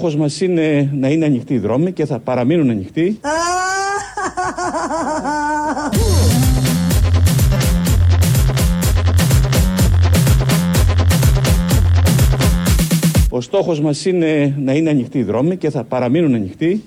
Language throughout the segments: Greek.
Ο στόχος μας είναι να είναι ανοιχτοί οι δρόμοι και θα παραμείνουν ανοιχτοί. Ο στόχος μας είναι να είναι ανοιχτοί οι δρόμοι και θα παραμείνουν ανοιχτοί.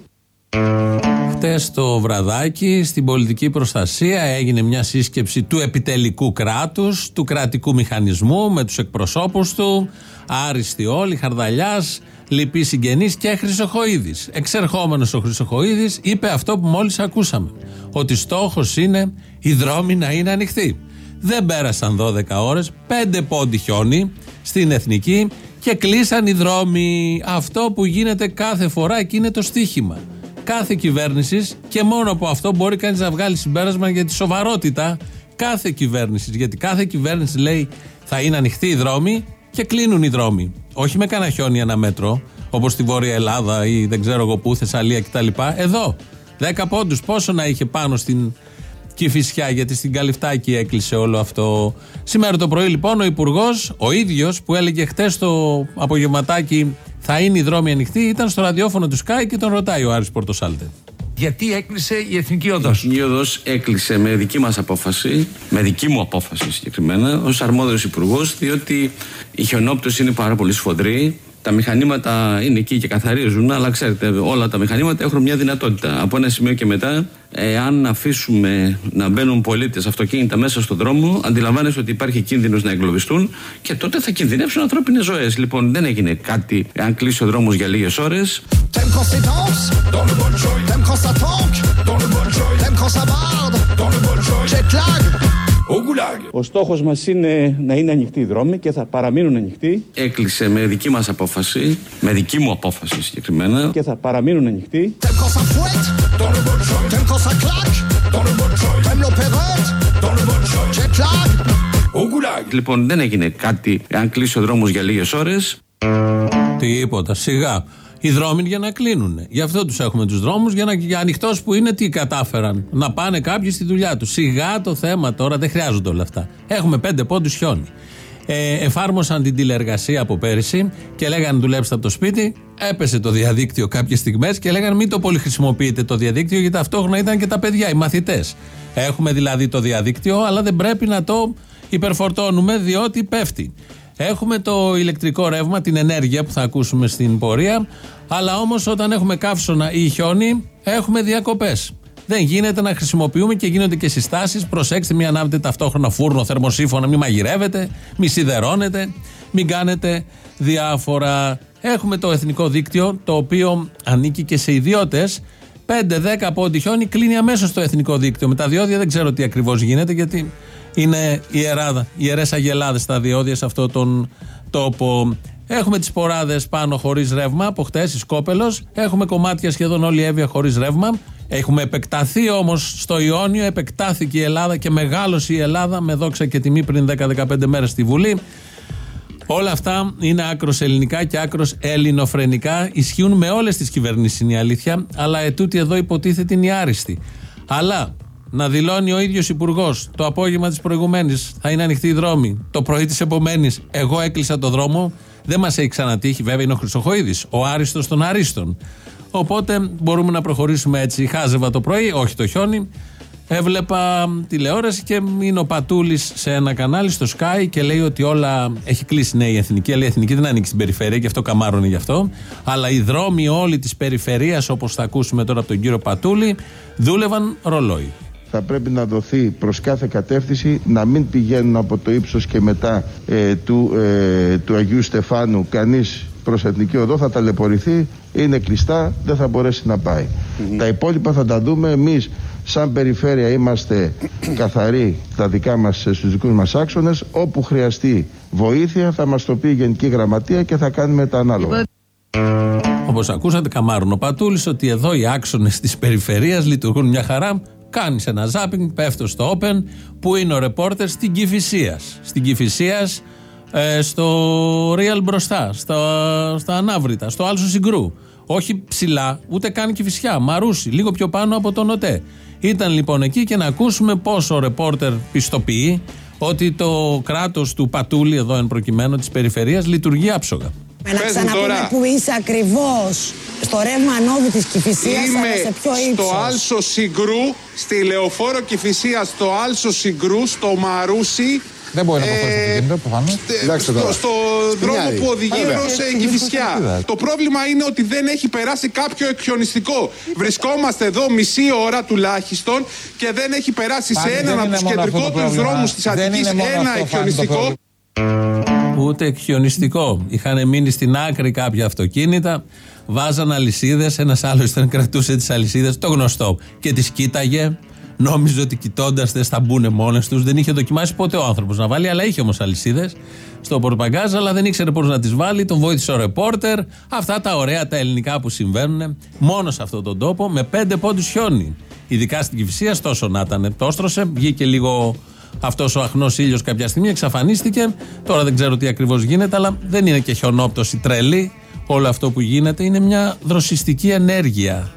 Χτες το βραδάκι στην πολιτική προστασία έγινε μια σύσκεψη του επιτελικού κράτους, του κρατικού μηχανισμού με τους εκπροσώπους του, άριστοι όλοι, Χαρδαλιάς, Λυπής συγγενής και Χρυσοχοίδης. Εξερχόμενος ο Χρυσοχοίδης είπε αυτό που μόλις ακούσαμε. Ότι στόχος είναι οι δρόμοι να είναι ανοιχτοί. Δεν πέρασαν 12 ώρες, 5 πόντι χιόνι στην εθνική και κλείσαν οι δρόμοι. Αυτό που γίνεται κάθε φορά και είναι το στίχημα. Κάθε κυβέρνησης και μόνο από αυτό μπορεί κανείς να βγάλει συμπέρασμα για τη σοβαρότητα κάθε κυβέρνησης. Γιατί κάθε κυβέρνηση λέει θα είναι ανοιχτοί οι δρόμοι και κλείνουν οι δρόμοι. Όχι με κανένα χιόνι ένα μέτρο, όπως στη Βόρεια Ελλάδα ή δεν ξέρω εγώ πού, Θεσσαλία κτλ. Εδώ. 10 πόντους. Πόσο να είχε πάνω στην Κηφισιά, γιατί στην Καλυφτάκη έκλεισε όλο αυτό. Σήμερα το πρωί λοιπόν ο Υπουργός, ο ίδιος που έλεγε χτες το απογευματάκι θα είναι οι δρόμοι ανοιχτοί, ήταν στο ραδιόφωνο του Sky και τον ρωτάει ο Άρης Πορτοσάλτε. Γιατί έκλεισε η Εθνική Οδό. Η Εθνική Οδό έκλεισε με δική μας απόφαση, με δική μου απόφαση συγκεκριμένα, ως αρμόδιος υπουργός, διότι η χιονόπτωση είναι πάρα πολύ σφοδρή. Τα μηχανήματα είναι εκεί και καθαρίζουν, αλλά ξέρετε, όλα τα μηχανήματα έχουν μια δυνατότητα. Από ένα σημείο και μετά, εάν αφήσουμε να μπαίνουν πολίτες αυτοκίνητα μέσα στον δρόμο, αντιλαμβάνεσαι ότι υπάρχει κίνδυνος να εγκλωβιστούν και τότε θα κινδυνεύσουν ανθρώπινες ζωές. Λοιπόν, δεν έγινε κάτι εάν κλείσει ο δρόμος για λίγες ώρες. Ο στόχος μας είναι να είναι ανοιχτοί οι δρόμοι και θα παραμείνουν ανοιχτοί. Έκλεισε με δική μας απόφαση, με δική μου απόφαση συγκεκριμένα. Και θα παραμείνουν ανοιχτοί. Λοιπόν, δεν έγινε κάτι αν κλείσει ο δρόμος για λίγες ώρες. Τίποτα, σιγά οι δρόμοι για να κλείνουν. Γι' αυτό τους έχουμε τους δρόμους, για, να, για ανοιχτός που είναι τι κατάφεραν. Να πάνε κάποιοι στη δουλειά τους. Σιγά το θέμα τώρα, δεν χρειάζονται όλα αυτά. Έχουμε πέντε πόντους χιόνι. Ε, εφάρμοσαν την τηλεεργασία από πέρυσι και λέγανε δουλέψτε από το σπίτι. Έπεσε το διαδίκτυο κάποιες στιγμές και λέγανε μην το πολύ χρησιμοποιείτε το διαδίκτυο γιατί ταυτόχρονα ήταν και τα παιδιά, οι μαθητές. Έχουμε δηλαδή το διαδίκτυο, αλλά δεν πρέπει να το υπερφορτώνουμε διότι πέφτει. Έχουμε το ηλεκτρικό ρεύμα, την ενέργεια που θα ακούσουμε στην πορεία. Αλλά όμως όταν έχουμε καύσωνα ή χιόνι, έχουμε διακοπές. Δεν γίνεται να χρησιμοποιούμε και γίνονται και συστάσεις. Προσέξτε, μην ανάβετε ταυτόχρονα φούρνο, θερμοσύφωνα, μην μαγειρεύετε, μην σιδερώνετε, μην κάνετε διάφορα. Έχουμε το εθνικό δίκτυο, το οποίο ανήκει και σε ιδιώτες. 5-10 πόντι χιόνι κλείνει αμέσως το εθνικό δίκτυο. Με τα διόδια δεν ξέρω τι ακριβώς γίνεται, γιατί είναι ιεράδα, ιερές αγελάδες στα διόδια σε αυτόν τον τόπο. Έχουμε τις ποράδες πάνω χωρίς ρεύμα από χτες, η Σκόπελος. Έχουμε κομμάτια σχεδόν όλη η Εύβοια χωρίς ρεύμα. Έχουμε επεκταθεί όμως στο Ιόνιο, επεκτάθηκε η Ελλάδα και μεγάλωσε η Ελλάδα με δόξα και τιμή πριν 10-15 μέρες στη Βουλή. Όλα αυτά είναι άκρος ελληνικά και άκρος ελληνοφρενικά. Ισχύουν με όλες τις κυβερνήσεις, είναι η αλήθεια. Αλλά ετούτη εδώ υποτίθεται είναι η άριστη. Αλλά να δηλώνει ο ίδιος υπουργός το απόγευμα της προηγουμένης θα είναι ανοιχτή η δρόμη. Το πρωί της επομένης, εγώ έκλεισα το δρόμο. Δεν μας έχει ξανατύχει, βέβαια είναι ο Χρυσοχοίδης, ο άριστος των αρίστων. Οπότε μπορούμε να προχωρήσουμε έτσι. Χάζευα το πρωί, όχι το χιόνι. Έβλεπα τηλεόραση και είναι ο Πατούλης σε ένα κανάλι στο Sky και λέει ότι όλα έχει κλείσει ναι η εθνική, αλλά η εθνική δεν ανήκει στην περιφέρεια και αυτό καμάρωνε γι' αυτό. Αλλά οι δρόμοι όλοι της περιφερειας, όπως θα ακούσουμε τώρα από τον κύριο Πατούλη, δούλευαν ρολόι θα πρέπει να δοθεί προς κάθε κατεύθυνση να μην πηγαίνουν από το ύψος και μετά ε, του, ε, του Αγίου Στεφάνου κανείς προς Εθνική Οδό θα ταλαιπωρηθεί, είναι κλειστά, δεν θα μπορέσει να πάει. Τα υπόλοιπα θα τα δούμε εμείς σαν περιφέρεια είμαστε καθαροί τα δικά μας, στους δικούς μας άξονες όπου χρειαστεί βοήθεια θα μας το πει η Γενική Γραμματεία και θα κάνουμε τα ανάλογα. Όπως ακούσατε, καμάρουν ο Πατούλης ότι εδώ οι άξονες της περιφερειας λειτουργούν μια χαρά. Κάνεις ένα ζάπινγκ, πέφτω στο Open, που είναι ο ρεπόρτερ στην Κυφυσία. Στην Κυφυσία, ε, στο Real μπροστά, στα, στα Ανάβρητα, στο Άλσο Συγκρού. Όχι ψηλά, ούτε καν Κυφυσιά, Μαρούσι, λίγο πιο πάνω από τον ΟΤΕ. Ήταν λοιπόν εκεί και να ακούσουμε πόσο ο ρεπόρτερ πιστοποιεί ότι το κράτος του Πατούλη, εδώ εν προκειμένου της περιφερεια, λειτουργεί άψογα. Με να Πες μου ξαναπούμε τώρα. που είσαι ακριβώς στο ρεύμα ανόδου της Κηφισίας, αλλά Είμαι σε ποιο ύψος. στο Άλσο Συγκρού, στη Λεωφόρο Κηφισία, στο Άλσο Συγκρού, στο Μαρούσι. Δεν μπορεί να ε, προχωρήσει το κινητό, προφανώς. στο, στο δρόμο που οδηγεί εδώ σε Κηφισιά. Το πρόβλημα είναι ότι δεν έχει περάσει κάποιο εκχιονιστικό. Βρισκόμαστε εδώ μισή ώρα τουλάχιστον και δεν έχει περάσει σε Πάλι έναν δεν από είναι τους μόνο αυτό το κεντρικότερους πρόβλημα. δρόμους της Δεν Αττικής είναι μόνο ένα αυτό, Φάνη, το εκχιονιστικό. Πρόβλημα. Ούτε χιονιστικό. Είχαν μείνει στην άκρη κάποια αυτοκίνητα, βάζαν αλυσίδες. Ένας άλλος ήταν κρατούσε τις αλυσίδες, το γνωστό. Και τις κοίταγε. Νόμιζε ότι κοιτώντας τε θα μπουν μόνες τους. Δεν είχε δοκιμάσει ποτέ ο άνθρωπος να βάλει, αλλά είχε όμως αλυσίδες στο πορπαγκάζ, αλλά δεν ήξερε πώς να τις βάλει. Τον βοήθησε ο ρεπόρτερ. Αυτά τα ωραία τα ελληνικά που συμβαίνουν μόνος σε αυτόν τον τόπο με πέντε πόντους χιόνι. Ειδικά στην Κυφυσία, τόσο να ήταν. Το έστρωσε, βγήκε λίγο αυτός ο αχνός ήλιος κάποια στιγμή, εξαφανίστηκε. Τώρα δεν ξέρω τι ακριβώς γίνεται, αλλά δεν είναι και χιονόπτωση τρελή. Όλο αυτό που γίνεται είναι μια δροσιστική ενέργεια.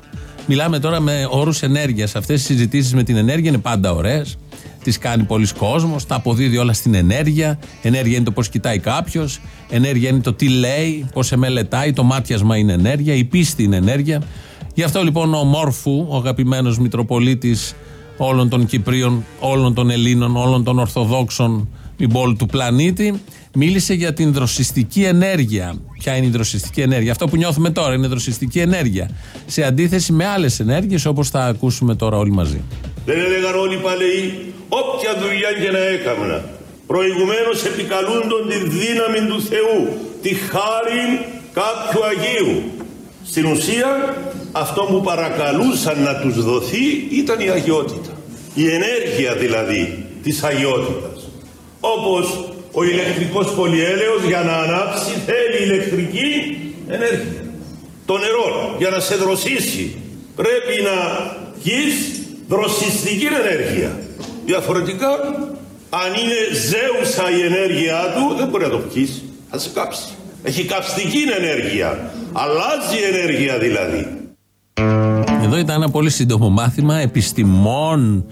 Μιλάμε τώρα με όρους ενέργειας. Αυτές οι συζητήσεις με την ενέργεια είναι πάντα ωραίες. Τις κάνει πολλοί κόσμος, τα αποδίδει όλα στην ενέργεια. Ενέργεια είναι το πώς κοιτάει κάποιος. Ενέργεια είναι το τι λέει, πώς σε μελετάει. Το μάτιασμα είναι ενέργεια. Η πίστη είναι ενέργεια. Γι' αυτό λοιπόν ο Μόρφου, ο αγαπημένος Μητροπολίτης όλων των Κυπρίων, όλων των Ελλήνων, όλων των Ορθοδόξων μην πω όλου του πλανήτη, μίλησε για την δροσιστική ενέργεια. Ποια είναι η δροσιστική ενέργεια; Αυτό που νιώθουμε τώρα είναι δροσιστική ενέργεια. Σε αντίθεση με άλλες ενέργειες όπως θα ακούσουμε τώρα όλοι μαζί. Δεν έλεγαν όλοι οι παλαιοί, όποια δουλειά και να έκανα. Προηγουμένως επικαλούντον τη δύναμη του Θεού, τη χάρη κάποιου Αγίου. Στην ουσία, αυτό που παρακαλούσαν να τους δοθεί ήταν η αγιότητα. Η ενέργεια δηλαδή της αγιότητας. Όπως ο ηλεκτρικός πολυέλαιος για να ανάψει θέλει ηλεκτρική ενέργεια. Το νερό για να σε δροσίσει πρέπει να γεις δροσιστική ενέργεια. Διαφορετικά, αν είναι ζέουσα η ενέργειά του, δεν μπορεί να το πιείς. Θα σε κάψει. Έχει καυστική ενέργεια. Αλλάζει η ενέργεια δηλαδή. Εδώ ήταν ένα πολύ σύντομο μάθημα επιστημών.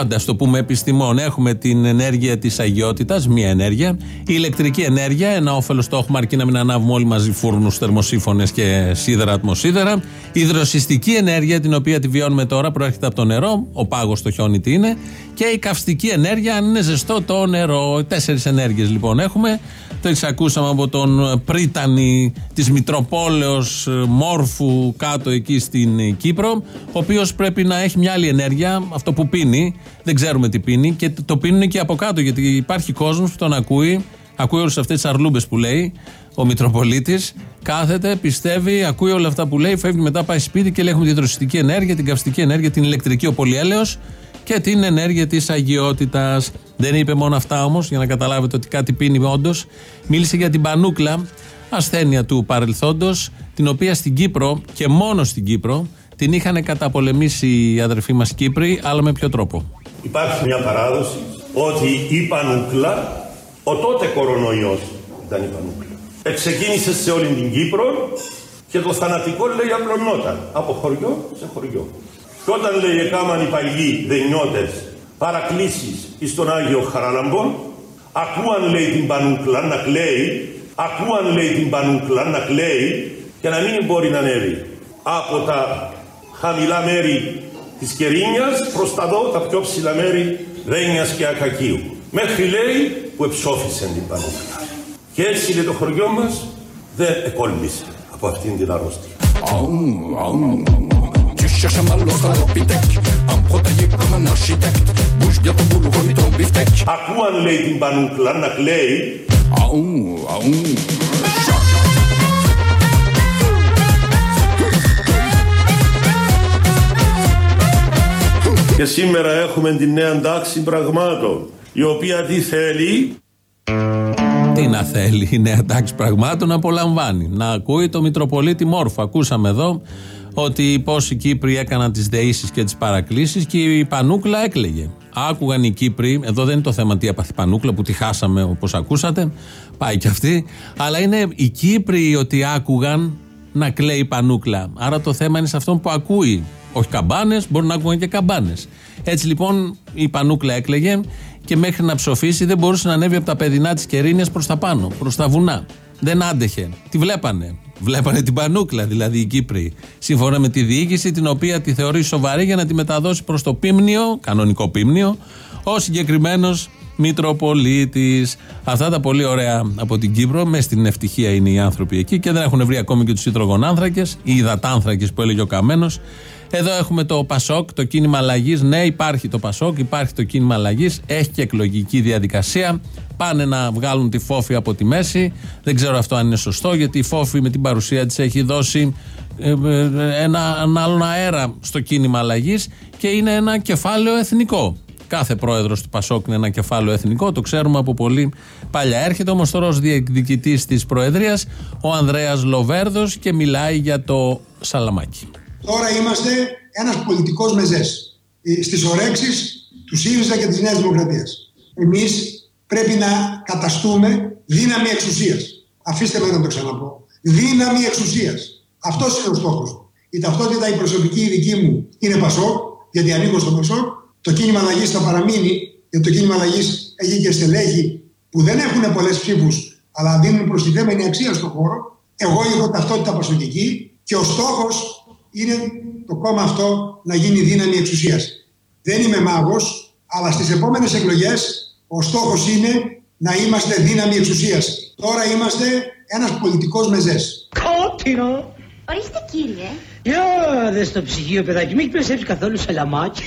Άντε, το πούμε επιστημών. Έχουμε την ενέργεια της αγιότητας, μία ενέργεια. Η ηλεκτρική ενέργεια, ένα όφελος το έχουμε αρκεί να μην ανάβουμε όλοι μαζί φούρνους, θερμοσύφωνες και σίδερα, ατμοσίδερα. Η δροσιστική ενέργεια, την οποία τη βιώνουμε τώρα, προέρχεται από το νερό. Ο πάγος το χιόνι τι είναι. Και η καυστική ενέργεια, αν είναι ζεστό το νερό. Τέσσερις ενέργειες λοιπόν έχουμε. Το ακούσαμε από τον πρίτανη της Μητροπόλεως Μόρφου κάτω εκεί στην Κύπρο, ο οποίος πρέπει να έχει μια άλλη ενέργεια, αυτό που πίνει. Δεν ξέρουμε τι πίνει και το πίνουν και από κάτω, γιατί υπάρχει κόσμος που τον ακούει, ακούει όλες αυτές τις αρλούμπες που λέει ο Μητροπολίτης, κάθεται, πιστεύει, ακούει όλα αυτά που λέει, φεύγει μετά, πάει σπίτι και λέει: Έχουμε τη δροσιστική ενέργεια, την καυστική ενέργεια, την ηλεκτρική, ο πολυέλαιος και την ενέργεια της αγιότητας. Δεν είπε μόνο αυτά όμως, για να καταλάβετε ότι κάτι πίνει όντως. Μίλησε για την πανούκλα, ασθένεια του παρελθόντος, την οποία στην Κύπρο και μόνο στην Κύπρο την είχαν καταπολεμήσει οι αδερφοί μας Κύπροι, αλλά με ποιο τρόπο; Υπάρχει μια παράδοση ότι η πανούκλα, ο τότε κορονοϊός ήταν η πανούκλα. Εξεκίνησε σε όλη την Κύπρο και το θανατικό λέει απλωνόταν από χωριό σε χωριό. Και όταν λέει έκαναν οι παλιοί δενιώτες παρακλήσεις εις τον Άγιο Χαράλαμπο, ακούαν λέει την πανούκλα να κλαίει, ακούαν λέει την πανούκλα να κλαίει και να μην μπορεί να ανέβει από τα χαμηλά μέρη της Κερίνιας προς τα δω τα πιο ψηλά μέρη Δένιας και Ακακίου. Μέχρι λέει που εψόφισαν την πανούκλα. Και έτσι λέει το χωριό μας δεν εκόλυσε από αυτήν την αρρώστια. Tu cherches un malot à l'opitec, un protégé comme un architecte. Bouge bien ton boulot, remis ton beefsteak. Ακούαν λέει την πανούκλα να κλαίει Aou, aou. και σήμερα έχουμε την νέα τάξη πραγμάτων η οποία τι θέλει; Τι να θέλει η νέα τάξη πραγμάτων να απολαμβάνει. Να ακούει το Μητροπολίτη Μόρφο. Ακούσαμε εδώ ότι πόσοι Κύπροι έκαναν τις δεήσεις και τις παρακλήσεις και η Πανούκλα έκλαιγε. Άκουγαν οι Κύπροι, εδώ δεν είναι το θέμα τι έπαθε η Πανούκλα που τη χάσαμε όπως ακούσατε, πάει και αυτή. Αλλά είναι οι Κύπροι ότι άκουγαν να κλαίει η Πανούκλα. Άρα το θέμα είναι σε αυτόν που ακούει. Όχι καμπάνες, μπορεί να ακούγαν και καμπάνες. Έτσι λοιπόν η Πανούκλα έκλαιγε και μέχρι να ψοφήσει δεν μπορούσε να ανέβει από τα παιδινά της Κερίνιας προς τα πάνω, προς τα βουνά. Δεν άντεχε. Τη βλέπανε. Βλέπανε την πανούκλα, δηλαδή οι Κύπροι. Σύμφωνα με τη διοίκηση, την οποία τη θεωρεί σοβαρή για να τη μεταδώσει προς το πίμνιο, κανονικό πίμνιο, ο συγκεκριμένος Μητροπολίτης. Αυτά τα πολύ ωραία από την Κύπρο. Μες στην ευτυχία είναι οι άνθρωποι εκεί και δεν έχουν βρει ακόμη και τους υδρογονάνθρακες ή υδατάνθρακες που έλεγε ο Καμένος. Εδώ έχουμε το Πασόκ, το κίνημα αλλαγής. Ναι, υπάρχει το Πασόκ, υπάρχει το κίνημα αλλαγής. Έχει και εκλογική διαδικασία. Πάνε να βγάλουν τη φόφη από τη μέση. Δεν ξέρω αυτό αν είναι σωστό, γιατί η φόφη με την παρουσία της έχει δώσει ε, ε, ένα, ένα άλλον αέρα στο κίνημα αλλαγής και είναι ένα κεφάλαιο εθνικό. Κάθε πρόεδρος του Πασόκ είναι ένα κεφάλαιο εθνικό, το ξέρουμε από πολύ παλιά. Έρχεται όμως τώρα ως διεκδικητής της Προεδρίας ο Ανδρέας Λοβέρδος και μιλάει για το Σαλαμάκι. Τώρα είμαστε ένας πολιτικός μεζές στις ορέξεις του ΣΥΡΙΖΑ και της Νέας Δημοκρατίας. Εμείς πρέπει να καταστούμε δύναμη εξουσίας. Αφήστε με να το ξαναπώ. Δύναμη εξουσίας. Αυτός είναι ο στόχος. Η ταυτότητα, η προσωπική η δική μου είναι Πασόκ, γιατί ανήκω στο Πασόκ. Το κίνημα αλλαγής θα παραμείνει, γιατί το κίνημα αλλαγής έχει και στελέχη που δεν έχουν πολλές ψήφους, αλλά δίνουν προστιθέμενη αξία στον χώρο. Εγώ έχω ταυτότητα πασοκική και ο στόχος είναι το κόμμα αυτό να γίνει δύναμη εξουσίας. Δεν είμαι μάγος, αλλά στις επόμενες εκλογές ο στόχος είναι να είμαστε δύναμη εξουσίας. Τώρα είμαστε ένας πολιτικός μεζές. Κόπινο! Ορίστε κύριε. Για δες στο ψυγείο, παιδάκι, μην έχει καθόλου σαλαμάκι.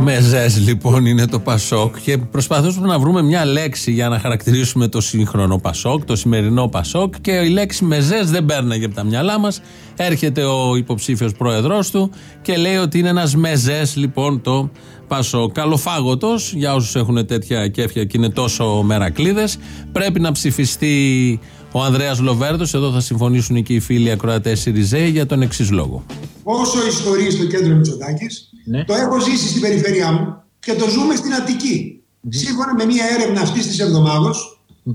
Μεζέ λοιπόν είναι το Πασόκ και προσπαθούμε να βρούμε μια λέξη για να χαρακτηρίσουμε το σύγχρονο Πασόκ, το σημερινό Πασόκ και η λέξη μεζέ δεν παίρναγε από τα μυαλά μας. Έρχεται ο υποψήφιος πρόεδρός του και λέει ότι είναι ένας μεζέ λοιπόν το Πασόκ. Καλοφάγωτος για όσους έχουν τέτοια κέφια και είναι τόσο μερακλείδες. Πρέπει να ψηφιστεί ο Ανδρέας Λοβέρδος. Εδώ θα συμφωνήσουν και οι φίλοι ακροατές Σιριζέ για τον εξής λόγο. Όσο ιστορεί στο κέντρο Μητσοτάκης, ναι. Το έχω ζήσει στην περιφέρειά μου και το ζούμε στην Αττική. Σύμφωνα με μια έρευνα αυτής της εβδομάδα,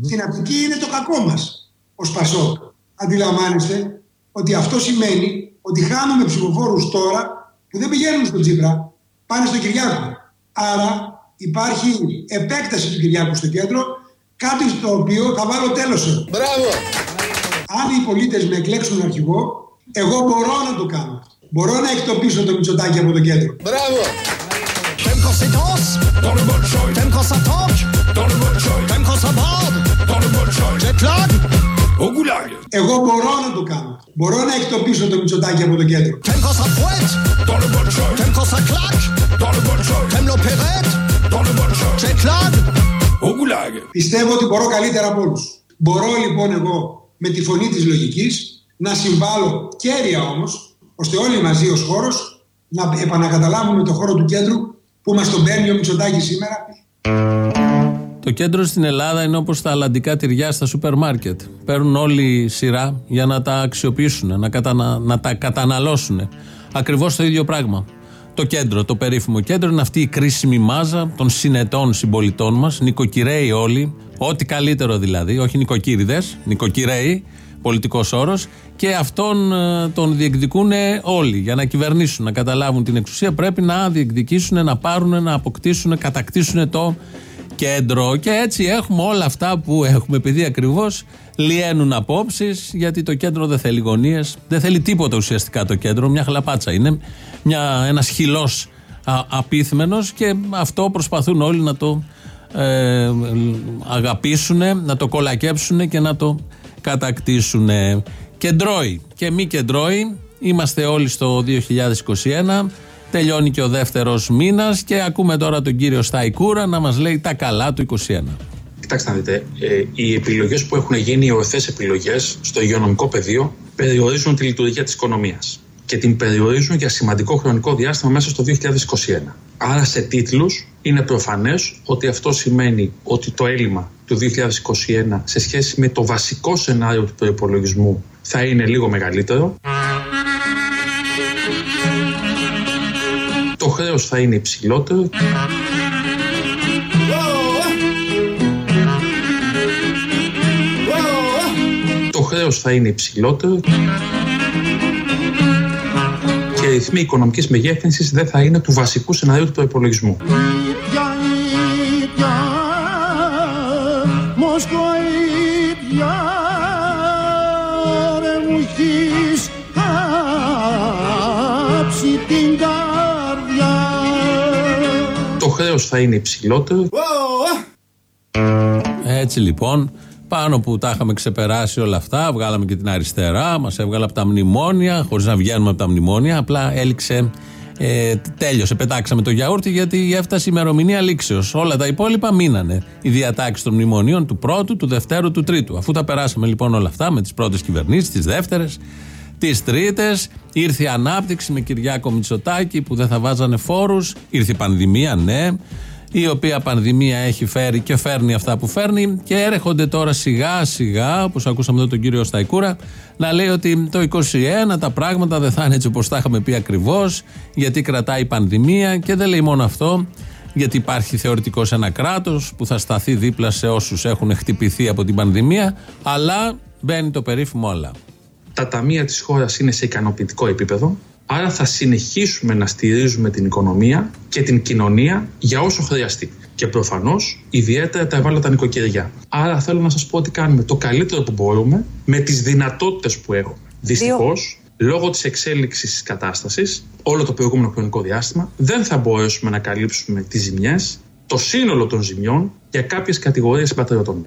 στην Αττική είναι το κακό μας ως Πασόκ. Αντιλαμβάνεστε ότι αυτό σημαίνει ότι χάνουμε ψηφοφόρους τώρα που δεν πηγαίνουν στον Τσίπρα, πάνε στο Κυριάκο. Άρα υπάρχει επέκταση του Κυριάκου στο κέντρο, κάτι στο οποίο θα βάλω τέλος. Μπράβο! Αν οι πολίτες με εκλέξουν αρχηγό, εγώ μπορώ να το κάνω. Μπορώ να εκτοπίσω το Μητσοτάκι από το κέντρο. Μπράβο! Εγώ μπορώ να το κάνω. Μπορώ να εκτοπίσω το Μητσοτάκι από το κέντρο. Πιστεύω ότι μπορώ καλύτερα από όλους. Μπορώ λοιπόν εγώ με τη φωνή της λογικής να συμβάλλω κέρια όμως ώστε όλοι μαζί ως χώρος να επανακαταλάβουμε το χώρο του κέντρου που μας τον παίρνει ο Μητσοτάκης σήμερα. Το κέντρο στην Ελλάδα είναι όπως τα αλλαντικά τυριά στα σούπερ μάρκετ. Παίρνουν όλη σειρά για να τα αξιοποιήσουν, να, κατανα, να τα καταναλώσουν. Ακριβώς το ίδιο πράγμα. Το κέντρο, το περίφημο κέντρο είναι αυτή η κρίσιμη μάζα των συνετών συμπολιτών μας, νοικοκυρέοι όλοι, ό,τι καλύτερο δηλαδή, όχι νοικοκύριδες, νοικοκυρέοι, πολιτικός όρος, και αυτόν ε, τον διεκδικούν όλοι. Για να κυβερνήσουν, να καταλάβουν την εξουσία, πρέπει να διεκδικήσουν, να πάρουν, να αποκτήσουν, να κατακτήσουν το κέντρο. Και έτσι έχουμε όλα αυτά που έχουμε, επειδή ακριβώς λιένουν απόψεις, γιατί το κέντρο δεν θέλει γωνίες, δεν θέλει τίποτα ουσιαστικά το κέντρο, μια χλαπάτσα είναι, μια, ένας χυλός απίθμενος και αυτό προσπαθούν όλοι να το ε, αγαπήσουν, να το κολακέψουν και να το κατακτήσουν. Κεντρώοι και μη κεντρώοι, είμαστε όλοι στο 2021. Τελειώνει και ο δεύτερος μήνας και ακούμε τώρα τον κύριο Σταϊκούρα να μας λέει τα καλά του 2021. Κοιτάξτε να δείτε, ε, οι επιλογές που έχουν γίνει, οι ορθές επιλογές στο υγειονομικό πεδίο, περιορίζουν τη λειτουργία της οικονομίας και την περιορίζουν για σημαντικό χρονικό διάστημα μέσα στο 2021. Άρα σε τίτλους είναι προφανές ότι αυτό σημαίνει ότι το έλλειμμα του 2021 σε σχέση με το βασικό σενάριο του προπολογισμού θα είναι λίγο μεγαλύτερο. Το χρέος θα είναι υψηλότερο. Το χρέος θα είναι υψηλότερο και οι ρυθμοί οικονομικής μεγέθυνσης δεν θα είναι του βασικού σενάριου του προπολογισμού. ρε μου Το χρέος θα είναι υψηλότερο. Έτσι λοιπόν πάνω που τα είχαμε ξεπεράσει όλα αυτά, βγάλαμε και την αριστερά, μας έβγαλε από τα μνημόνια, χωρίς να βγαίνουμε από τα μνημόνια, απλά έληξε ε, τέλειωσε, πετάξαμε το γιαούρτι γιατί έφτασε η ημερομηνία λήξεως. Όλα τα υπόλοιπα μείνανε. Οι διατάξεις των μνημονίων του πρώτου, του δευτέρου, του τρίτου. Αφού τα περάσαμε λοιπόν όλα αυτά με τις πρώτες κυβερνήσεις, τις δεύτερες, τις τρίτες, ήρθε η ανάπτυξη με Κυριάκο Μητσοτάκη που δεν θα βάζανε φόρους, ήρθε η πανδημία, ναι η οποία πανδημία έχει φέρει και φέρνει αυτά που φέρνει και έρχονται τώρα σιγά σιγά, όπως ακούσαμε εδώ τον κύριο Σταϊκούρα, να λέει ότι το 21 τα πράγματα δεν θα είναι έτσι όπως τα είχαμε πει ακριβώς, γιατί κρατάει η πανδημία και δεν λέει μόνο αυτό, γιατί υπάρχει θεωρητικός ένα κράτος που θα σταθεί δίπλα σε όσους έχουν χτυπηθεί από την πανδημία, αλλά μπαίνει το περίφημο αλλά. Τα ταμεία της χώρας είναι σε ικανοποιητικό επίπεδο. Άρα θα συνεχίσουμε να στηρίζουμε την οικονομία και την κοινωνία για όσο χρειαστεί. Και προφανώς ιδιαίτερα τα ευάλωτα νοικοκυριά. Άρα θέλω να σας πω ότι κάνουμε το καλύτερο που μπορούμε με τις δυνατότητες που έχουμε. Δυστυχώς, λόγω της εξέλιξης της κατάστασης, όλο το προηγούμενο χρονικό διάστημα, δεν θα μπορέσουμε να καλύψουμε τις ζημιές, το σύνολο των ζημιών για κάποιες κατηγορίες συμπατριωτών.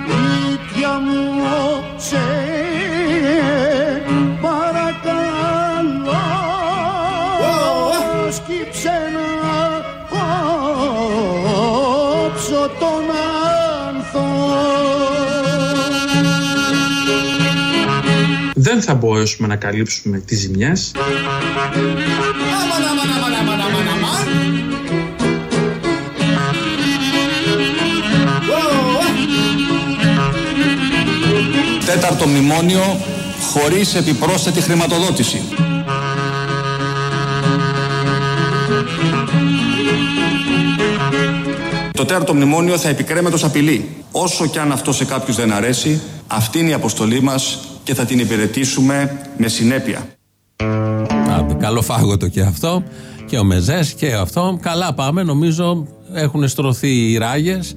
Τον άνθο Δεν θα μπορέσουμε να καλύψουμε τις ζημιές Τέταρτο μνημόνιο χωρίς επιπρόσθετη χρηματοδότηση. Το τέταρτο μνημόνιο θα επικρέμετος απειλή. Όσο κι αν αυτό σε κάποιους δεν αρέσει, αυτή είναι η αποστολή μας και θα την υπηρετήσουμε με συνέπεια. Άντε, καλό φάγωτο και αυτό. Και ο Μεζές και αυτό. Καλά πάμε. Νομίζω έχουν στρωθεί οι ράγες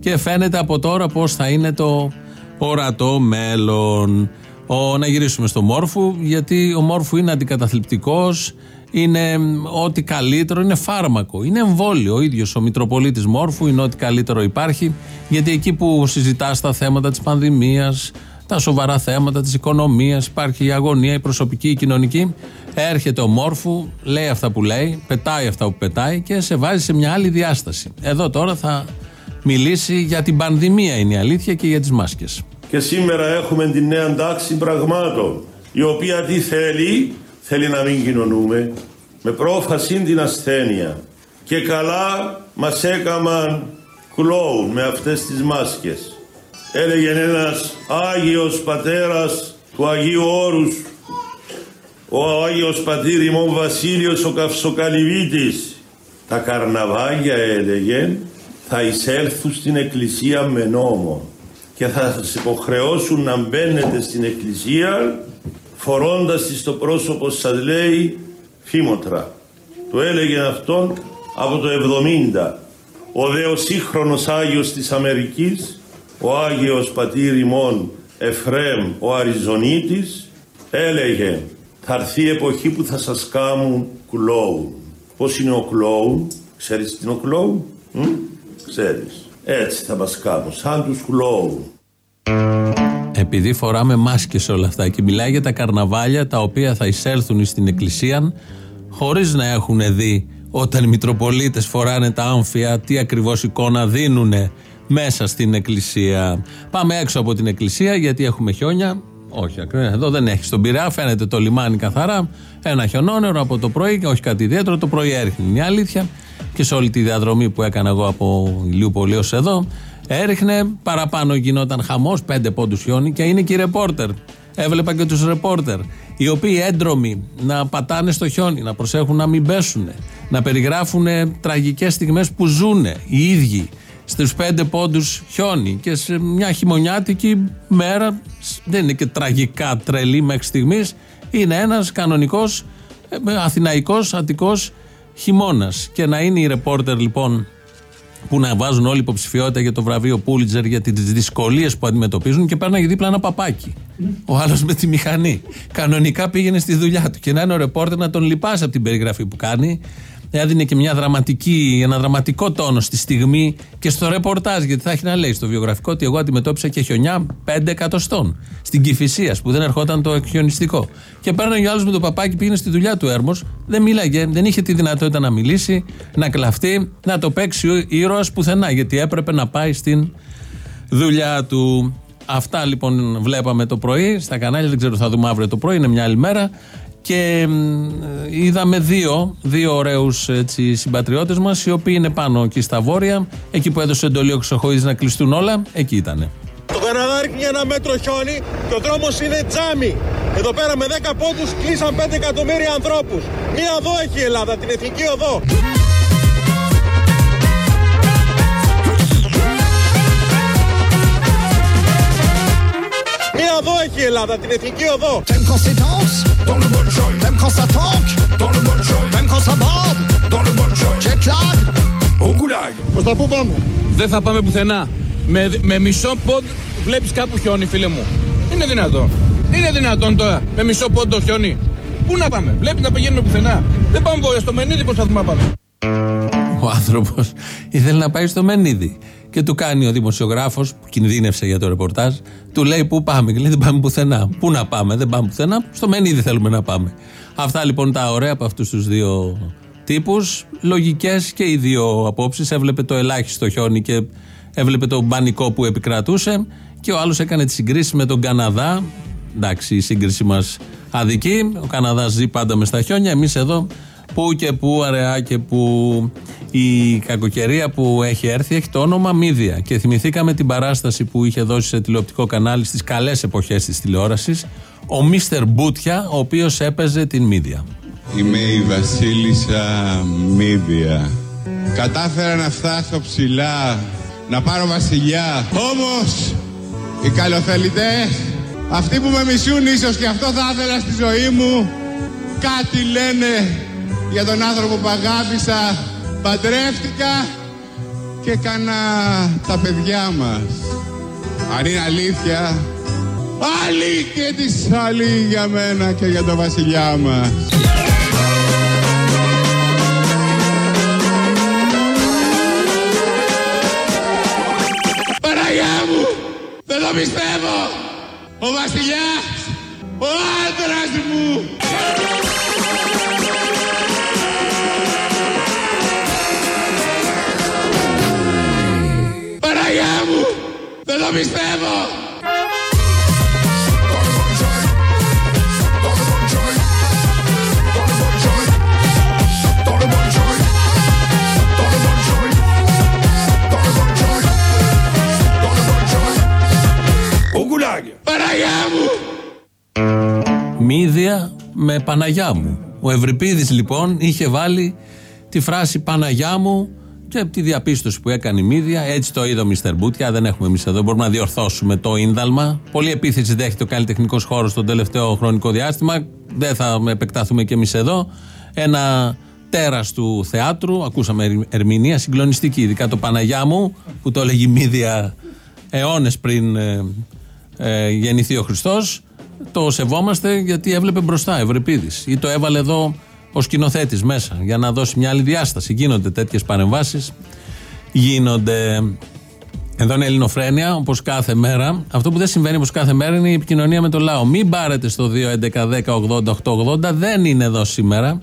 και φαίνεται από τώρα πώς θα είναι το ορατό μέλλον. Ο, να γυρίσουμε στο Μόρφου, γιατί ο Μόρφου είναι αντικαταθλιπτικός, είναι ό,τι καλύτερο, είναι φάρμακο, είναι εμβόλιο. Ο ίδιος ο Μητροπολίτης Μόρφου είναι ό,τι καλύτερο υπάρχει, γιατί εκεί που συζητάς τα θέματα της πανδημίας, τα σοβαρά θέματα της οικονομίας, υπάρχει η αγωνία, η προσωπική, η κοινωνική. Έρχεται ο Μόρφου, λέει αυτά που λέει, πετάει αυτά που πετάει και σε βάζει σε μια άλλη διάσταση. Εδώ τώρα θα μιλήσει για την πανδημία, είναι η αλήθεια, και για τις μάσκες. Και σήμερα έχουμε την νέα τάξη πραγμάτων, η οποία τι θέλει, θέλει να μην κοινωνούμε, με πρόφαση την ασθένεια. Και καλά μας έκαναν κλόουν με αυτές τις μάσκες. Έλεγε ένας Άγιος Πατέρας του Αγίου Όρους, ο Άγιος Πατήρ ημών Βασίλειος ο Καυσοκαλυβίτης. Τα καρναβάγια έλεγε θα εισέλθουν στην εκκλησία με νόμο και θα σας υποχρεώσουν να μπαίνετε στην εκκλησία φορώντας τη στο πρόσωπο σας λέει φήμοτρα. Το έλεγε αυτόν από το 70. Ο δε ο σύγχρονος Άγιος της Αμερικής, ο Άγιος Πατήρ ημών Εφρέμ ο Αριζονίτης, έλεγε θα έρθει η εποχή που θα σας κάμουν κλόουν. Πώς είναι ο κλόουν, ξέρεις τι είναι ο κλόουν, μ; ξέρεις. Έτσι θα μας κάνουν, σαν τους κλόουν. Επειδή φοράμε μάσκες όλα αυτά και μιλάει για τα καρναβάλια τα οποία θα εισέλθουν στην εκκλησία χωρίς να έχουν δει όταν οι Μητροπολίτες φοράνε τα άμφια τι ακριβώς εικόνα δίνουν μέσα στην εκκλησία. Πάμε έξω από την εκκλησία γιατί έχουμε χιόνια. Όχι, ακριβώς. εδώ δεν έχει στον Πειραιά, φαίνεται το λιμάνι καθαρά. Ένα χιονόνερο από το πρωί και όχι κάτι ιδιαίτερο. Το πρωί έριχνε. Είναι η αλήθεια. Και σε όλη τη διαδρομή που έκανα εγώ από Ηλιούπολη ως εδώ, έριχνε. Παραπάνω γινόταν χαμός, πέντε πόντους χιόνι και είναι και οι ρεπόρτερ. Έβλεπα και τους ρεπόρτερ. Οι οποίοι έντρομοι να πατάνε στο χιόνι, να προσέχουν να μην πέσουν, να περιγράφουν τραγικές στιγμές που ζουν οι ίδιοι στους πέντε πόντους χιόνι. Και σε μια χειμωνιάτικη μέρα, δεν είναι και τραγικά τρελή μέχρι στιγμής, είναι ένας κανονικός αθηναϊκός, αττικός χειμώνας. Και να είναι η ρεπόρτερ λοιπόν που να βάζουν όλη υποψηφιότητα για το βραβείο Πούλιτζερ για τις δυσκολίες που αντιμετωπίζουν και πέρναγε δίπλα ένα παπάκι. Ο άλλος με τη μηχανή. Κανονικά πήγαινε στη δουλειά του και να είναι ο ρεπόρτερ να τον λυπάσει από την περιγραφή που κάνει έδινε και μια δραματική, ένα δραματικό τόνο στη στιγμή και στο ρεπορτάζ. Γιατί θα έχει να λέει στο βιογραφικό ότι εγώ αντιμετώπισα και χιονιά 5 εκατοστών στην Κυφυσία που δεν ερχόταν το χιονιστικό. Και παίρνει ο άλλο με το παπάκι πήγαινε στη δουλειά του Έρμος, δεν μίλαγε, δεν είχε τη δυνατότητα να μιλήσει, να κλαφτεί, να το παίξει ο ήρωας πουθενά. Γιατί έπρεπε να πάει στην δουλειά του. Αυτά λοιπόν βλέπαμε το πρωί στα κανάλια. Δεν ξέρω, θα δούμε αύριο το πρωί, είναι μια άλλη μέρα και είδαμε δύο, δύο ωραίους έτσι, συμπατριώτες μας οι οποίοι είναι πάνω εκεί στα βόρεια εκεί που έδωσε εντολή ο Χρυσοχοίδης να κλειστούν όλα, εκεί ήτανε. Το Καναδά ρίχνει ένα μέτρο χιόνι και ο δρόμος είναι τζάμι. Εδώ πέρα με 10 πόντους κλείσαν 5 εκατομμύρια ανθρώπους. Μία οδό έχει η Ελλάδα, την Εθνική Οδό. Μία οδό έχει η Ελλάδα, την Εθνική Οδό. Dans le bon joint. Même quand ça tanque; Dans le bon joint. Même quand ça borde; Dans le bon joint. Jet lag; Au goulag. Προς τα πού πάμε; Δεν θα πάμε πουθενά. Με, με μισό πόντ βλέπεις κάπου χιόνι φίλε μου. Είναι δυνατόν. Είναι δυνατόν τώρα με μισό πόντο χιόνι. Πού να πάμε; Βλέπεις να πηγαίνουμε πουθενά. Δεν πάμε βόρεια στο Μενίδη πώς θα δούμε να πάμε. Ο άνθρωπος ήθελε να πάει στο Μενίδη. Και του κάνει ο δημοσιογράφος, που κινδύνευσε για το ρεπορτάζ, του λέει: Πού πάμε, και λέει: Δεν πάμε πουθενά. Πού να πάμε, δεν πάμε πουθενά. Στο Μενίδη θέλουμε να πάμε. Αυτά λοιπόν τα ωραία από αυτούς τους δύο τύπους. Λογικές και οι δύο απόψεις. Έβλεπε το ελάχιστο χιόνι και έβλεπε το μπανικό που επικρατούσε. Και ο άλλος έκανε τις συγκρίσεις με τον Καναδά. Εντάξει, η σύγκριση μας αδική. Ο Καναδάς ζει πάντα με στα χιόνια. Εμείς εδώ που και που, αραιά και που η κακοκαιρία που έχει έρθει έχει το όνομα Μίδια. Και θυμηθήκαμε την παράσταση που είχε δώσει σε τηλεοπτικό κανάλι στις καλές εποχές της τηλεόρασης ο Μίστερ Μπούτια, ο οποίος έπαιζε την Μίδια. Είμαι η Βασίλισσα Μίδια. Κατάφερα να φτάσω ψηλά, να πάρω βασιλιά. Όμως, οι καλοθελητές, αυτοί που με μισούν ίσως και αυτό θα ήθελα στη ζωή μου, κάτι λένε για τον άνθρωπο που αγάπησα, παντρεύτηκα και έκανα τα παιδιά μας. Αν είναι αλήθεια, άλλη και της άλλη για μένα και για τον βασιλιά μας. Παναγιά μου, δεν το πιστεύω. Ο βασιλιάς, ο άντρας μου. Δεν το πιστεύω. Παναγιά μου! Μύδια με Παναγιά μου. Ο Ευρυπίδης λοιπόν είχε βάλει τη φράση Παναγιά μου και από τη διαπίστωση που έκανε η Μύδια, έτσι το είδε ο Μίστερ Μπούτια. Δεν έχουμε εμείς εδώ, μπορούμε να διορθώσουμε το ίνδαλμα. Πολύ επίθεση δέχεται ο καλλιτεχνικός χώρος τον τελευταίο χρονικό διάστημα. Δεν θα επεκταθούμε κι εμείς εδώ. Ένα τέρας του θεάτρου, ακούσαμε ερμηνεία συγκλονιστική, ειδικά το Παναγιά μου, που το έλεγε η Μύδια αιώνες πριν ε, ε, γεννηθεί ο Χριστός. Το σεβόμαστε γιατί έβλεπε μπροστά Ευρυπίδης ή το έβαλε εδώ ο σκηνοθέτης μέσα για να δώσει μια άλλη διάσταση. Γίνονται τέτοιες παρεμβάσεις. Γίνονται. Εδώ είναι Ελληνοφρένια, όπως κάθε μέρα. Αυτό που δεν συμβαίνει όπως κάθε μέρα είναι η επικοινωνία με το λαό. Μην πάρετε στο 2.11.10.80.880, δεν είναι εδώ σήμερα.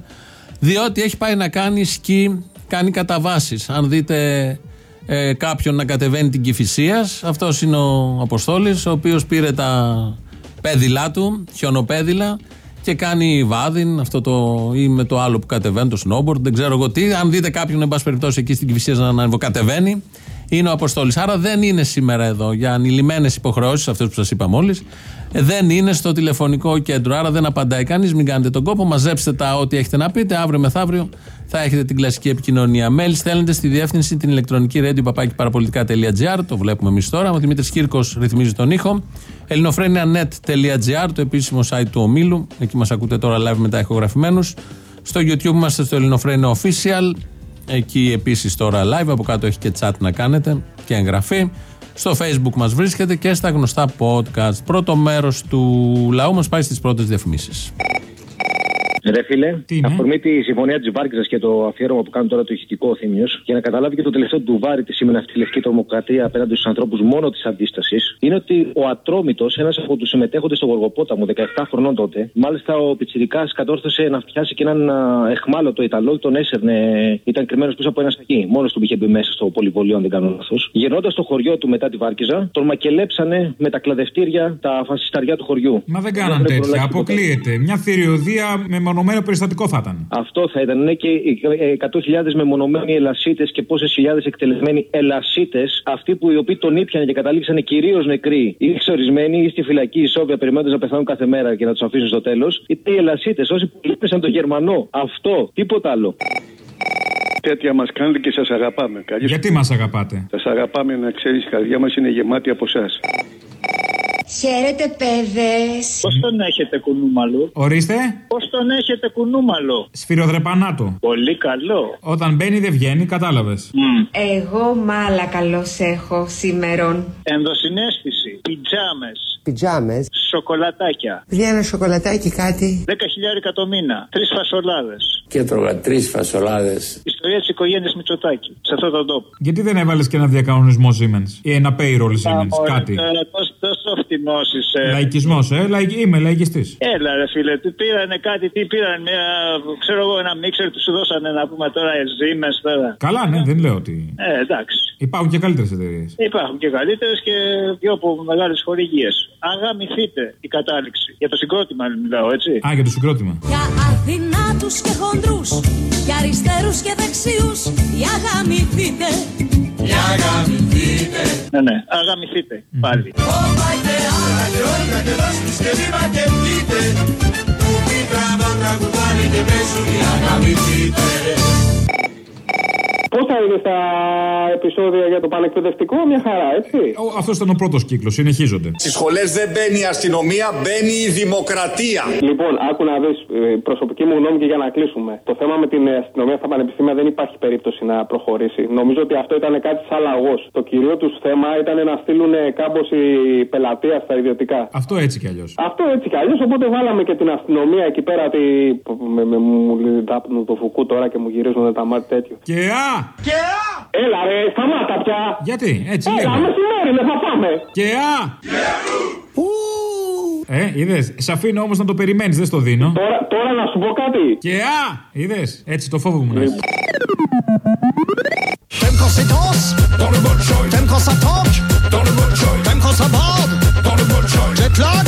Διότι έχει πάει να κάνει σκι, κάνει καταβάσεις. Αν δείτε ε, κάποιον να κατεβαίνει την Κυφυσίας, αυτός είναι ο Αποστόλης, ο οποίος πήρε τα πέδιλά του, χιονοπέδιλα, και κάνει βάδιν, αυτό το ή με το άλλο που κατεβαίνει, το snowboard, δεν ξέρω εγώ τι. Αν δείτε κάποιον, εν πάση περιπτώσει, εκεί στην Κυφυσία να ανεβοκατεβαίνει, είναι ο Αποστόλης. Άρα δεν είναι σήμερα εδώ για ανηλυμένες υποχρεώσεις, αυτές που σας είπα μόλις. Δεν είναι στο τηλεφωνικό κέντρο. Άρα δεν απαντάει κανείς. Μην κάνετε τον κόπο. Μαζέψτε τα ό,τι έχετε να πείτε. Αύριο μεθαύριο θα έχετε την κλασική επικοινωνία. Mail στέλνετε στη διεύθυνση την ηλεκτρονική radio παπάκι Το βλέπουμε εμείς τώρα. Ο Δημήτρης Κύρκος ρυθμίζει τον ήχο. ελληνοφρένια.net.gr, το επίσημο site του ομίλου. Εκεί μας ακούτε τώρα live μετά ηχογραφημένους. Στο YouTube είμαστε στο Ελληνοφρένια Official. Εκεί επίσης τώρα live, από κάτω έχει και chat να κάνετε και εγγραφή. Στο facebook μας βρίσκεται και στα γνωστά podcast. Πρώτο μέρος του λαού μας πάει στις πρώτες διαφημίσεις. Ρε φίλε, αφορμή τη συμφωνία της Βάρκηζας και το αφιέρωμα που κάνει τώρα το ηχητικό Θήμιος, για να καταλάβει και το τελευταίο του βάρη τι σημαίνει αυτή η λευκή τρομοκρατία απέναντι στους ανθρώπους μόνο της αντίστασης, είναι ότι ο Ατρόμητος, ένας από τους συμμετέχοντες στο Γοργοπόταμο, 17 χρονών τότε, μάλιστα ο Πιτσυρικά κατόρθωσε να φτιάσει και έναν α, εχμάλωτο Ιταλό, τον έσερνε, ήταν κρυμμένος πίσω από ένα σακί. Μόνος του είχε μπει μέσα στο πολυβολείο, αν δεν κάνω λάθος. Γυρνώντα στο χωριό του μετά τη Βάρκηζα, τον μακελέψανε με τα κλαδευτήρια τα φασισταριά του χωριού. Μα δεν κάναν τέτοια. Αποκλείεται. Μια θηριωδία με μονομένο περιστατικό θα ήταν. Αυτό θα ήταν. Ναι, και οι 100.000 μεμονωμένοι ελασίτε και πόσες χιλιάδες εκτελεσμένοι ελασίτε, αυτοί που οι οποίοι τον ήπιαν και καταλήξανε κυρίως νεκροί ή εξορισμένοι ή στη φυλακή ισόβια περιμένοντας να πεθάνουν κάθε μέρα και να τους αφήσουν στο τέλος, είτε οι ελασίτε, όσοι που λύπησαν τον Γερμανό. Αυτό, τίποτα άλλο. Τέτοια μας κάνετε και σας αγαπάμε. Καλή Γιατί μας αγαπάτε; Σας αγαπάμε να ξέρεις, η καρδιά μας είναι γεμάτη από εσάς. Χαίρετε, παιδες. Πώς τον έχετε κουνούμαλο; Ορίστε. Πώς τον έχετε κουνούμαλο; Σφυροδρεπανάτο. Πολύ καλό. Όταν μπαίνει δεν βγαίνει, κατάλαβες. Εγώ μάλα καλώς έχω σήμερον. Ενδοσυναίσθηση. Πιτζάμες. Πιτζάμες. Σοκολατάκια. Βγαίνει ένα σοκολατάκι κάτι. 10 χιλιάρικα το μήνα. Τρεις φασολάδες. Και έτρωγα τρεις φασολάδες. Ιστορία της οικογένειας Μητσοτάκη. Σε αυτόν τον τόπο. Γιατί δεν έβαλες και ένα διακανονισμό Siemens ή ένα payroll Siemens, κάτι; Τόσο, τόσο φτηνό είσαι. Λαϊκισμός, ε, λαϊκ... είμαι λαϊκιστής. Έλα, ρε φίλε, τι πήρανε κάτι, τι πήραν, μια, ξέρω εγώ, ένα μίξερ τους σου δώσανε να πούμε τώρα Siemens τώρα. Καλά, ναι, δεν λέω ότι. Ε, εντάξει. Υπάρχουν και καλύτερες εταιρείες. Υπάρχουν και καλύτερες και πιο από μεγάλες χορηγίες. Αγαμηθείτε η κατάληξη. Για το συγκρότημα μιλάω, έτσι. Α, για το συγκρότημα. Για αδυνάτους και χοντρούς Για αριστερούς και δεξιούς Για αγαμηθείτε Για αγαμηθείτε. Ναι, ναι, αγαμηθείτε πάλι. Όπα και άλλα και όρια και δώστε και βήμα και βγείτε. Που πίτρα να τραγουδάνε και πέσουν οι αγαμηθείτε Πώ θα είναι στα επεισόδια για το πανεκπαιδευτικό, μια χαρά, έτσι. Αυτός ήταν ο πρώτος κύκλος, συνεχίζονται. Στις σχολές δεν μπαίνει η αστυνομία, μπαίνει η δημοκρατία. Λοιπόν, άκου να δεις προσωπική μου γνώμη και για να κλείσουμε. Το θέμα με την αστυνομία στα πανεπιστήμια δεν υπάρχει περίπτωση να προχωρήσει. Νομίζω ότι αυτό ήταν κάτι σαν λαγός. Το κυρίω τους θέμα ήταν να στείλουν κάμποση πελατεία στα ιδιωτικά. Αυτό έτσι κι αλλιώς. Αυτό έτσι κι αλλιώς, οπότε βάλαμε και την αστυνομία εκεί πέρα. Τη... Με, με, μου δάπνουν το φουκού τώρα και μου γυρίζουν τα μάτια τέτοιο. Και α! Και α! Έλα ρε, σταμάτα πια! Γιατί, έτσι Έλα, λίγο. μεσημέρι, δεν θα πάμε! Και α! Ε, είδες. Σε αφήνω όμως να το περιμένεις, δεν στο δίνω. Τώρα, τώρα να σου πω κάτι. Και α! Είδες. Έτσι το φόβο μου να έχει. T'aimes quand c'est danse Dans le bon choy T'aimes quand ça tank Dans le bon choy T'aimes quand ça bande Dans le bon choy Jet lag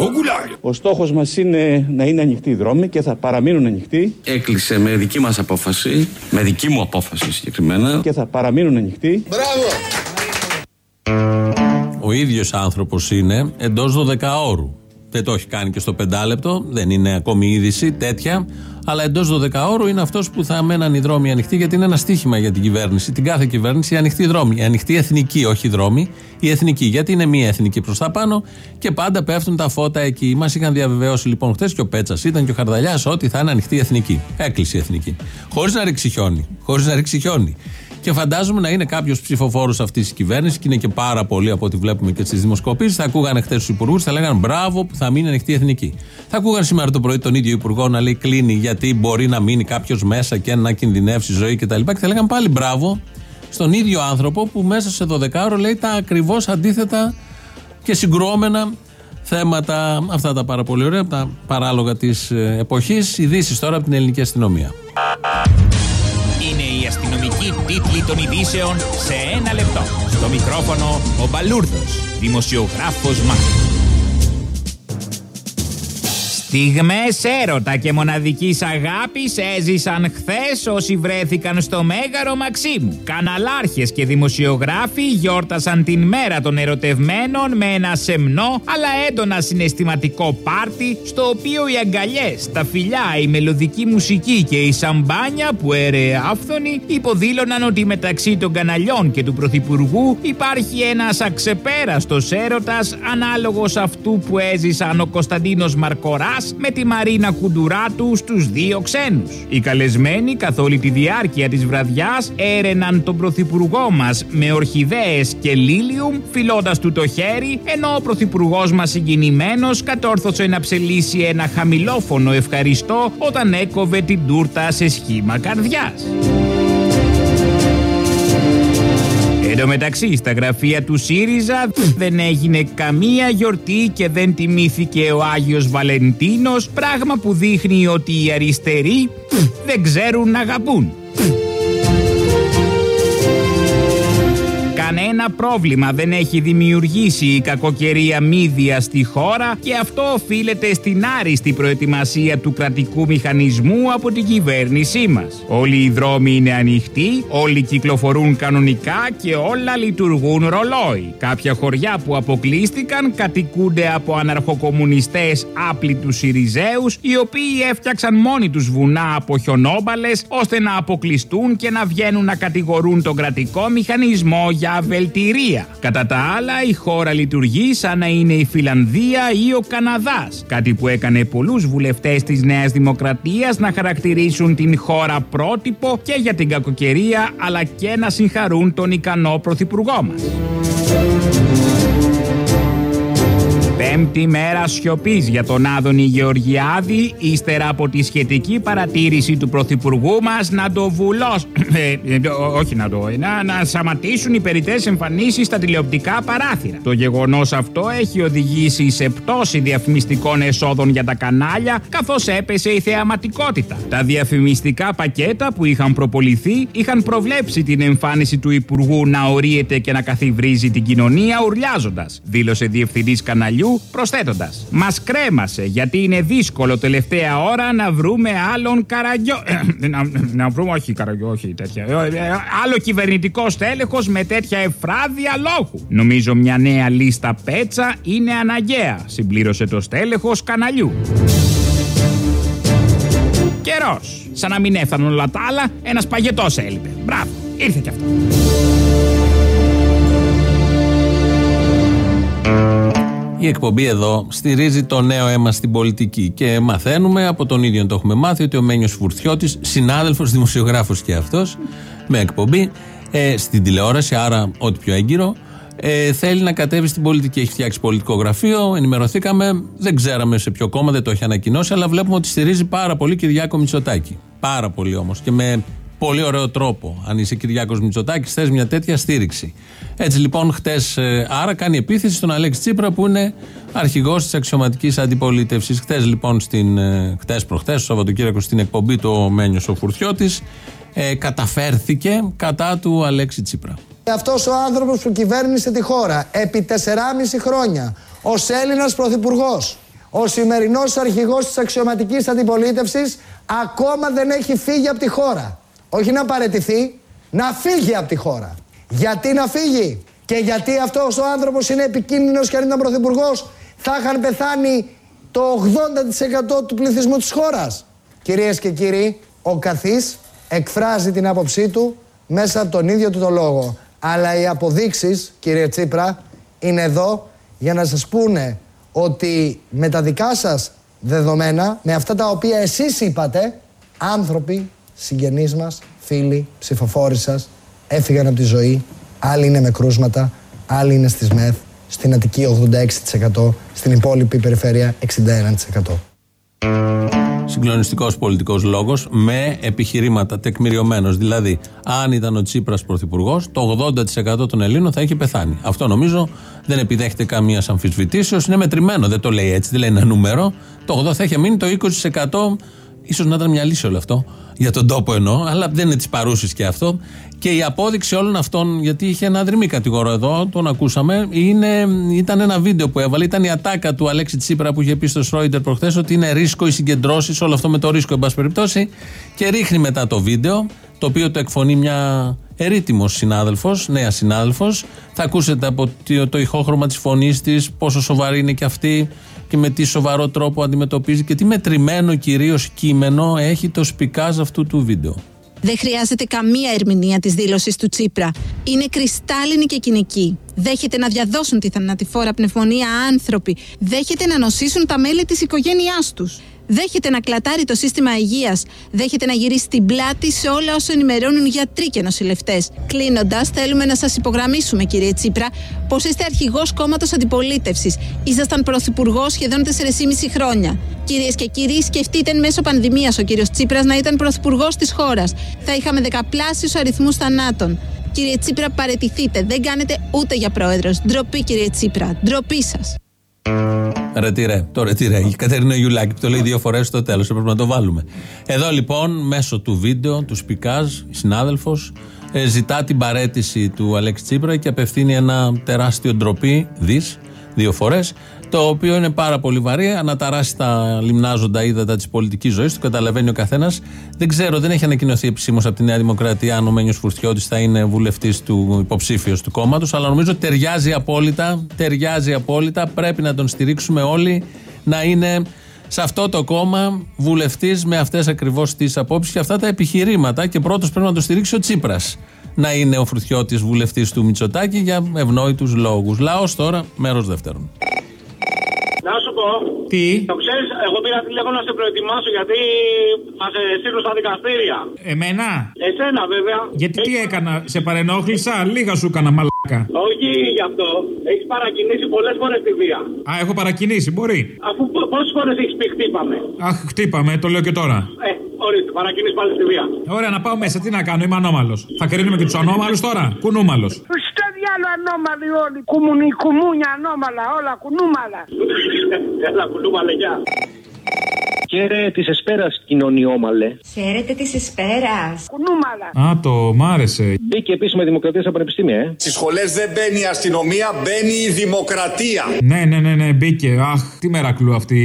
Au goulag Ο στόχος μας είναι να είναι ανοιχτοί οι δρόμοι και θα παραμείνουν ανοιχτοί. Έκλεισε με δική μας απόφαση, με δική μου απόφαση συγκεκριμένα. Και θα παραμείνουν ανοιχτοί. Μπράβο Ο ίδιος άνθρωπος είναι εντός 12 ώρου. Δεν το έχει κάνει και στο πεντάλεπτο, δεν είναι ακόμη είδηση τέτοια. Αλλά εντός 12 ώρου είναι αυτός που θα μέναν οι δρόμοι ανοιχτοί, γιατί είναι ένα στίχημα για την κυβέρνηση. Την κάθε κυβέρνηση, οι ανοιχτοί δρόμοι. Η ανοιχτή εθνική, όχι οι δρόμοι. Η εθνική, γιατί είναι μία εθνική προς τα πάνω και πάντα πέφτουν τα φώτα εκεί. Μας είχαν διαβεβαιώσει λοιπόν χθες και ο Πέτσας ήταν και ο Χαρδαλιάς ότι θα είναι ανοιχτή εθνική. Έκλεισε η εθνική. Χωρίς να ρίξει χιόνι. Χωρίς να ρίξει χιόνι. Και φαντάζομαι να είναι κάποιος ψηφοφόρος αυτής της κυβέρνησης και είναι και πάρα πολλοί από ό,τι βλέπουμε και στις δημοσκοπήσεις. Θα ακούγανε χθες τους υπουργούς, θα λέγανε μπράβο που θα μείνει ανοιχτή η εθνική. Θα ακούγανε σήμερα το πρωί τον ίδιο υπουργό να λέει κλείνει γιατί μπορεί να μείνει κάποιος μέσα και να κινδυνεύσει η ζωή κτλ. Και θα λέγανε πάλι μπράβο στον ίδιο άνθρωπο που μέσα σε 12 ώρο λέει τα ακριβώς αντίθετα και συγκρουόμενα θέματα. Αυτά τα πάρα πολύ ωραία, τα παράλογα της εποχής. Ειδήσεις τώρα από την ελληνική αστυνομία. Είναι η αστυνομική τίτλη των ειδήσεων σε ένα λεπτό. Στο μικρόφωνο ο Μπαλούρδος, δημοσιογράφος Μάρκος. Στιγμές έρωτα και μοναδικής αγάπης έζησαν χθες όσοι βρέθηκαν στο Μέγαρο Μαξίμου. Καναλάρχες και δημοσιογράφοι γιόρτασαν την μέρα των ερωτευμένων με ένα σεμνό αλλά έντονα συναισθηματικό πάρτι στο οποίο οι αγκαλιές, τα φιλιά, η μελωδική μουσική και η σαμπάνια που έρεε άφθονη υποδήλωναν ότι μεταξύ των καναλιών και του Πρωθυπουργού υπάρχει ένας αξεπέραστος έρωτας ανάλογος αυτού που έζησαν ο Κωνσταντίνος Μαρκοράς με τη Μαρίνα Κουντουράτου στους δύο ξένους. Οι καλεσμένοι καθ' όλη τη διάρκεια της βραδιάς έρεναν τον πρωθυπουργό μας με ορχιδέες και λίλιουμ φιλώντας του το χέρι ενώ ο πρωθυπουργός μας συγκινημένος κατόρθωσε να ψελίσει ένα χαμηλόφωνο ευχαριστώ όταν έκοβε την τούρτα σε σχήμα καρδιάς. Τω μεταξύ, στα γραφεία του ΣΥΡΙΖΑ δεν έγινε καμία γιορτή και δεν τιμήθηκε ο Άγιος Βαλεντίνος, πράγμα που δείχνει ότι οι αριστεροί δεν ξέρουν να αγαπούν. Κανένα πρόβλημα δεν έχει δημιουργήσει η κακοκαιρία μύδια στη χώρα και αυτό οφείλεται στην άριστη προετοιμασία του κρατικού μηχανισμού από την κυβέρνησή μας. Όλοι οι δρόμοι είναι ανοιχτοί, όλοι κυκλοφορούν κανονικά και όλα λειτουργούν ρολόι. Κάποια χωριά που αποκλείστηκαν κατοικούνται από αναρχοκομμουνιστές άπλητους Σιριζέους οι οποίοι έφτιαξαν μόνοι τους βουνά από χιονόμπαλες ώστε να αποκλειστούν και να βγαίνουν να κατηγορούν τον κρατικό μηχανισμό για βελτιρία. Κατά τα άλλα, η χώρα λειτουργεί σαν να είναι η Φιλανδία ή ο Καναδάς. Κάτι που έκανε πολλούς βουλευτές της Νέας Δημοκρατίας να χαρακτηρίσουν την χώρα πρότυπο και για την κακοκαιρία, αλλά και να συγχαρούν τον ικανό πρωθυπουργό μας. Πέμπτη μέρα σιωπής για τον Άδωνη Γεωργιάδη, ύστερα από τη σχετική παρατήρηση του Πρωθυπουργού μας να το βουλώσουν. Ε, ε, όχι να το. Να, να σταματήσουν οι περιττές εμφανίσεις στα τηλεοπτικά παράθυρα. Το γεγονός αυτό έχει οδηγήσει σε πτώση διαφημιστικών εσόδων για τα κανάλια, καθώς έπεσε η θεαματικότητα. Τα διαφημιστικά πακέτα που είχαν προποληθεί είχαν προβλέψει την εμφάνιση του Υπουργού να ορίεται και να καθιβρίζει την κοινωνία ουρλιάζοντας, δήλωσε διευθυντής καναλιού προσθέτοντας. Μας κρέμασε γιατί είναι δύσκολο τελευταία ώρα να βρούμε άλλον καραγκιό. να, να βρούμε, όχι καραγκιό, όχι τέτοια. Ε, ε, άλλο κυβερνητικό στέλεχος με τέτοια εφράδια λόγου. Νομίζω μια νέα λίστα πέτσα είναι αναγκαία, συμπλήρωσε το στέλεχος καναλιού. Καιρός. Σαν να μην έφταναν όλα τα άλλα, ένας παγετός έλειπε. Μπράβο, ήρθε κι αυτό. Η εκπομπή εδώ στηρίζει το νέο αίμα στην πολιτική και μαθαίνουμε από τον ίδιο το έχουμε μάθει ότι ο Μένιος Φουρτιώτης, συνάδελφος δημοσιογράφος και αυτός, με εκπομπή ε, στην τηλεόραση, άρα ό,τι πιο έγκυρο, ε, θέλει να κατέβει στην πολιτική. Έχει φτιάξει πολιτικό γραφείο, ενημερωθήκαμε, δεν ξέραμε σε ποιο κόμμα, δεν το έχει ανακοινώσει, αλλά βλέπουμε ότι στηρίζει πάρα πολύ Κυριάκο Μητσοτάκη. Πάρα πολύ όμως και με πολύ ωραίο τρόπο. Αν είσαι Κυριάκος Μητσοτάκης, θες μια τέτοια στήριξη. Έτσι λοιπόν, χτες, άρα κάνει επίθεση στον Αλέξη Τσίπρα που είναι αρχηγός της αξιωματικής αντιπολίτευσης. Χτες λοιπόν, στην, ε, χτες προχτές, το Σαββατοκύριακο, στην εκπομπή του Μένιος ο Φουρτιώτης, ε, καταφέρθηκε κατά του Αλέξη Τσίπρα. Αυτός ο άνθρωπος που κυβέρνησε τη χώρα επί 4,5 χρόνια ως Έλληνας Πρωθυπουργός, ο σημερινός αρχηγός της αξιωματικής αντιπολίτευσης, ακόμα δεν έχει φύγει από τη χώρα. Όχι να παρετηθεί, να φύγει από τη χώρα. Γιατί να φύγει; Και γιατί αυτός ο άνθρωπος είναι επικίνδυνος και αν ήταν πρωθυπουργός θα είχαν πεθάνει το 80% του πληθυσμού της χώρας. Κυρίες και κύριοι, ο καθής εκφράζει την άποψή του μέσα από τον ίδιο του το λόγο. Αλλά οι αποδείξεις, κύριε Τσίπρα, είναι εδώ για να σας πούνε ότι με τα δικά σας δεδομένα, με αυτά τα οποία εσείς είπατε, άνθρωποι συγγενείς μας, φίλοι, ψηφοφόροι σας έφυγαν από τη ζωή. Άλλοι είναι με κρούσματα, άλλοι είναι στις ΜΕΘ, στην Αττική 86%, στην υπόλοιπη περιφέρεια 61%. Συγκλονιστικός πολιτικός λόγος με επιχειρήματα τεκμηριωμένος. Δηλαδή, αν ήταν ο Τσίπρας πρωθυπουργός, το 80% των Ελλήνων θα είχε πεθάνει. Αυτό νομίζω δεν επιδέχεται καμίας αμφισβητήσεως. Είναι μετρημένο, δεν το λέει έτσι, δεν λέει ένα νούμερο. Το 80% θα είχε μείνει το 20% ίσως να ήταν μια λύση όλο αυτό. Για τον τόπο εννοώ, αλλά δεν είναι της παρούσης και αυτό. Και η απόδειξη όλων αυτών, γιατί είχε ένα δρυμή κατηγορό εδώ, τον ακούσαμε, είναι, ήταν ένα βίντεο που έβαλε. Ήταν η ατάκα του Αλέξη Τσίπρα που είχε πει στο Σρόιντερ προχθές ότι είναι ρίσκο οι συγκεντρώσεις, όλο αυτό με το ρίσκο, εν πάση περιπτώσει. Και ρίχνει μετά το βίντεο, το οποίο το εκφωνεί μια ερήτημος συνάδελφος, νέα συνάδελφος. Θα ακούσετε από το ηχόχρωμα της φωνής της πόσο σοβαρή είναι και αυτή και με τι σοβαρό τρόπο αντιμετωπίζει και τι μετρημένο κυρίως κείμενο έχει το σπικάζ αυτού του βίντεο. Δεν χρειάζεται καμία ερμηνεία της δήλωσης του Τσίπρα. Είναι κρυστάλλινη και κοινική. Δέχεται να διαδώσουν τη θανατηφόρα πνευμονία άνθρωποι. Δέχεται να νοσήσουν τα μέλη της οικογένειάς τους. Δέχεται να κλατάρει το σύστημα υγείας. Δέχεται να γυρίσει την πλάτη σε όλα όσα ενημερώνουν γιατροί και νοσηλευτές. Κλείνοντας, θέλουμε να σας υπογραμμίσουμε, κύριε Τσίπρα, πως είστε αρχηγός κόμματος αντιπολίτευσης. Ήσασταν πρωθυπουργός σχεδόν 4,5 χρόνια. Κυρίες και κύριοι, σκεφτείτε εν μέσω πανδημίας ο κύριος Τσίπρας να ήταν πρωθυπουργός της χώρας. Θα είχαμε δεκαπλάσιους αριθμούς θανάτων. Κύριε Τσίπρα, παρετηθείτε. Δεν κάνετε ούτε για πρόεδρος. Ντροπή, κύριε Τσίπρα. Ντροπή σας. Ρετυρέ, το ρετυρέ. Η Κατερίνα Γιουλάκη που το λέει δύο φορές στο τέλος. Έπρεπε να το βάλουμε. Εδώ λοιπόν, μέσω του βίντεο, του Σπικάζ, συνάδελφος, ε, ζητά την παρέτηση του Αλέξη Τσίπρα και απευθύνει ένα τεράστιο ντροπή, δις, δύο φορές, το οποίο είναι πάρα πολύ βαρύ. Αναταράσει τα λιμνάζοντα ύδατα της πολιτικής ζωής, το καταλαβαίνει ο καθένας. Δεν ξέρω, δεν έχει ανακοινωθεί επισήμως από τη Νέα Δημοκρατία αν ο Μένιος Φουρτιώτης θα είναι βουλευτής του υποψήφιος του κόμματος, αλλά νομίζω ταιριάζει απόλυτα. Ταιριάζει απόλυτα. Πρέπει να τον στηρίξουμε όλοι να είναι σε αυτό το κόμμα βουλευτής με αυτές ακριβώς τις απόψεις και αυτά τα επιχειρήματα. Και πρώτος πρέπει να το στηρίξει ο Τσίπρας. Να είναι ο Φουρτιώτη βουλευτής του Μητσοτάκη για ευνόητους λόγους. Λαός τώρα, μέρος δεύτερον. Να σου πω. Τι; Το ξέρεις, εγώ πήρα τηλέφωνο να σε προετοιμάσω γιατί μα στείλουν στα δικαστήρια. Εμένα; Εσένα βέβαια. Γιατί τι έκανα, σε παρενόχλησα, λίγα σου έκανα μαλάκα. Όχι γι' αυτό. Έχεις παρακινήσει πολλές φορές τη βία. Α, έχω παρακινήσει, μπορεί. Αφού πόσες φορές έχεις πει χτύπαμε; Αχ, χτύπαμε, το λέω και τώρα. Ε, ορίστε, παρακινήσει πάλι στη βία. Ωραία, να πάω μέσα, τι να κάνω, είμαι ανώμαλος. Θα κρίνουμε και τους ανώμαλους τώρα, κουνούμαλος. Στο διάλο ανώμαλοι όλοι. Κουμουνι, κουμούνια ανώμαλα, όλα κουνούμαλα. Έλα, κουνούμαλε, γεια. Χαίρε της Εσπέρας, κοινωνιόμαλε. Χαίρετε της Εσπέρας. Κουνούμαλα. Α, το μ' άρεσε. Μπήκε επίσημα δημοκρατία στα πανεπιστήμια, ε. Στις σχολές δεν μπαίνει η αστυνομία, μπαίνει η δημοκρατία. Ναι, ναι, ναι, ναι, μπήκε. Αχ, τι μερακλού αυτή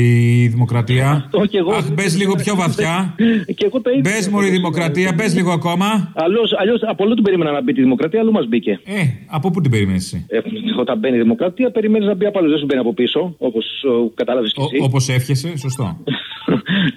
η δημοκρατία. Αυτό και εγώ. Αχ, μπες λίγο πιο βαθιά. και εγώ το ίδιο. Μπες μωρή δημοκρατία, μπες λίγο ακόμα. Αλλιώς από όλο την περίμενα να μπει τη δημοκρατία, αλλού μας μπήκε. Ε, από πού την περιμένεις εσύ; Ε, όταν μπαίνει η δημοκρατία, περιμένεις να μπει από άλλου. Δεν σου μπαίνει από πίσω, όπως κατάλαβες και εσύ. Όπως εύχεσαι, σωστό.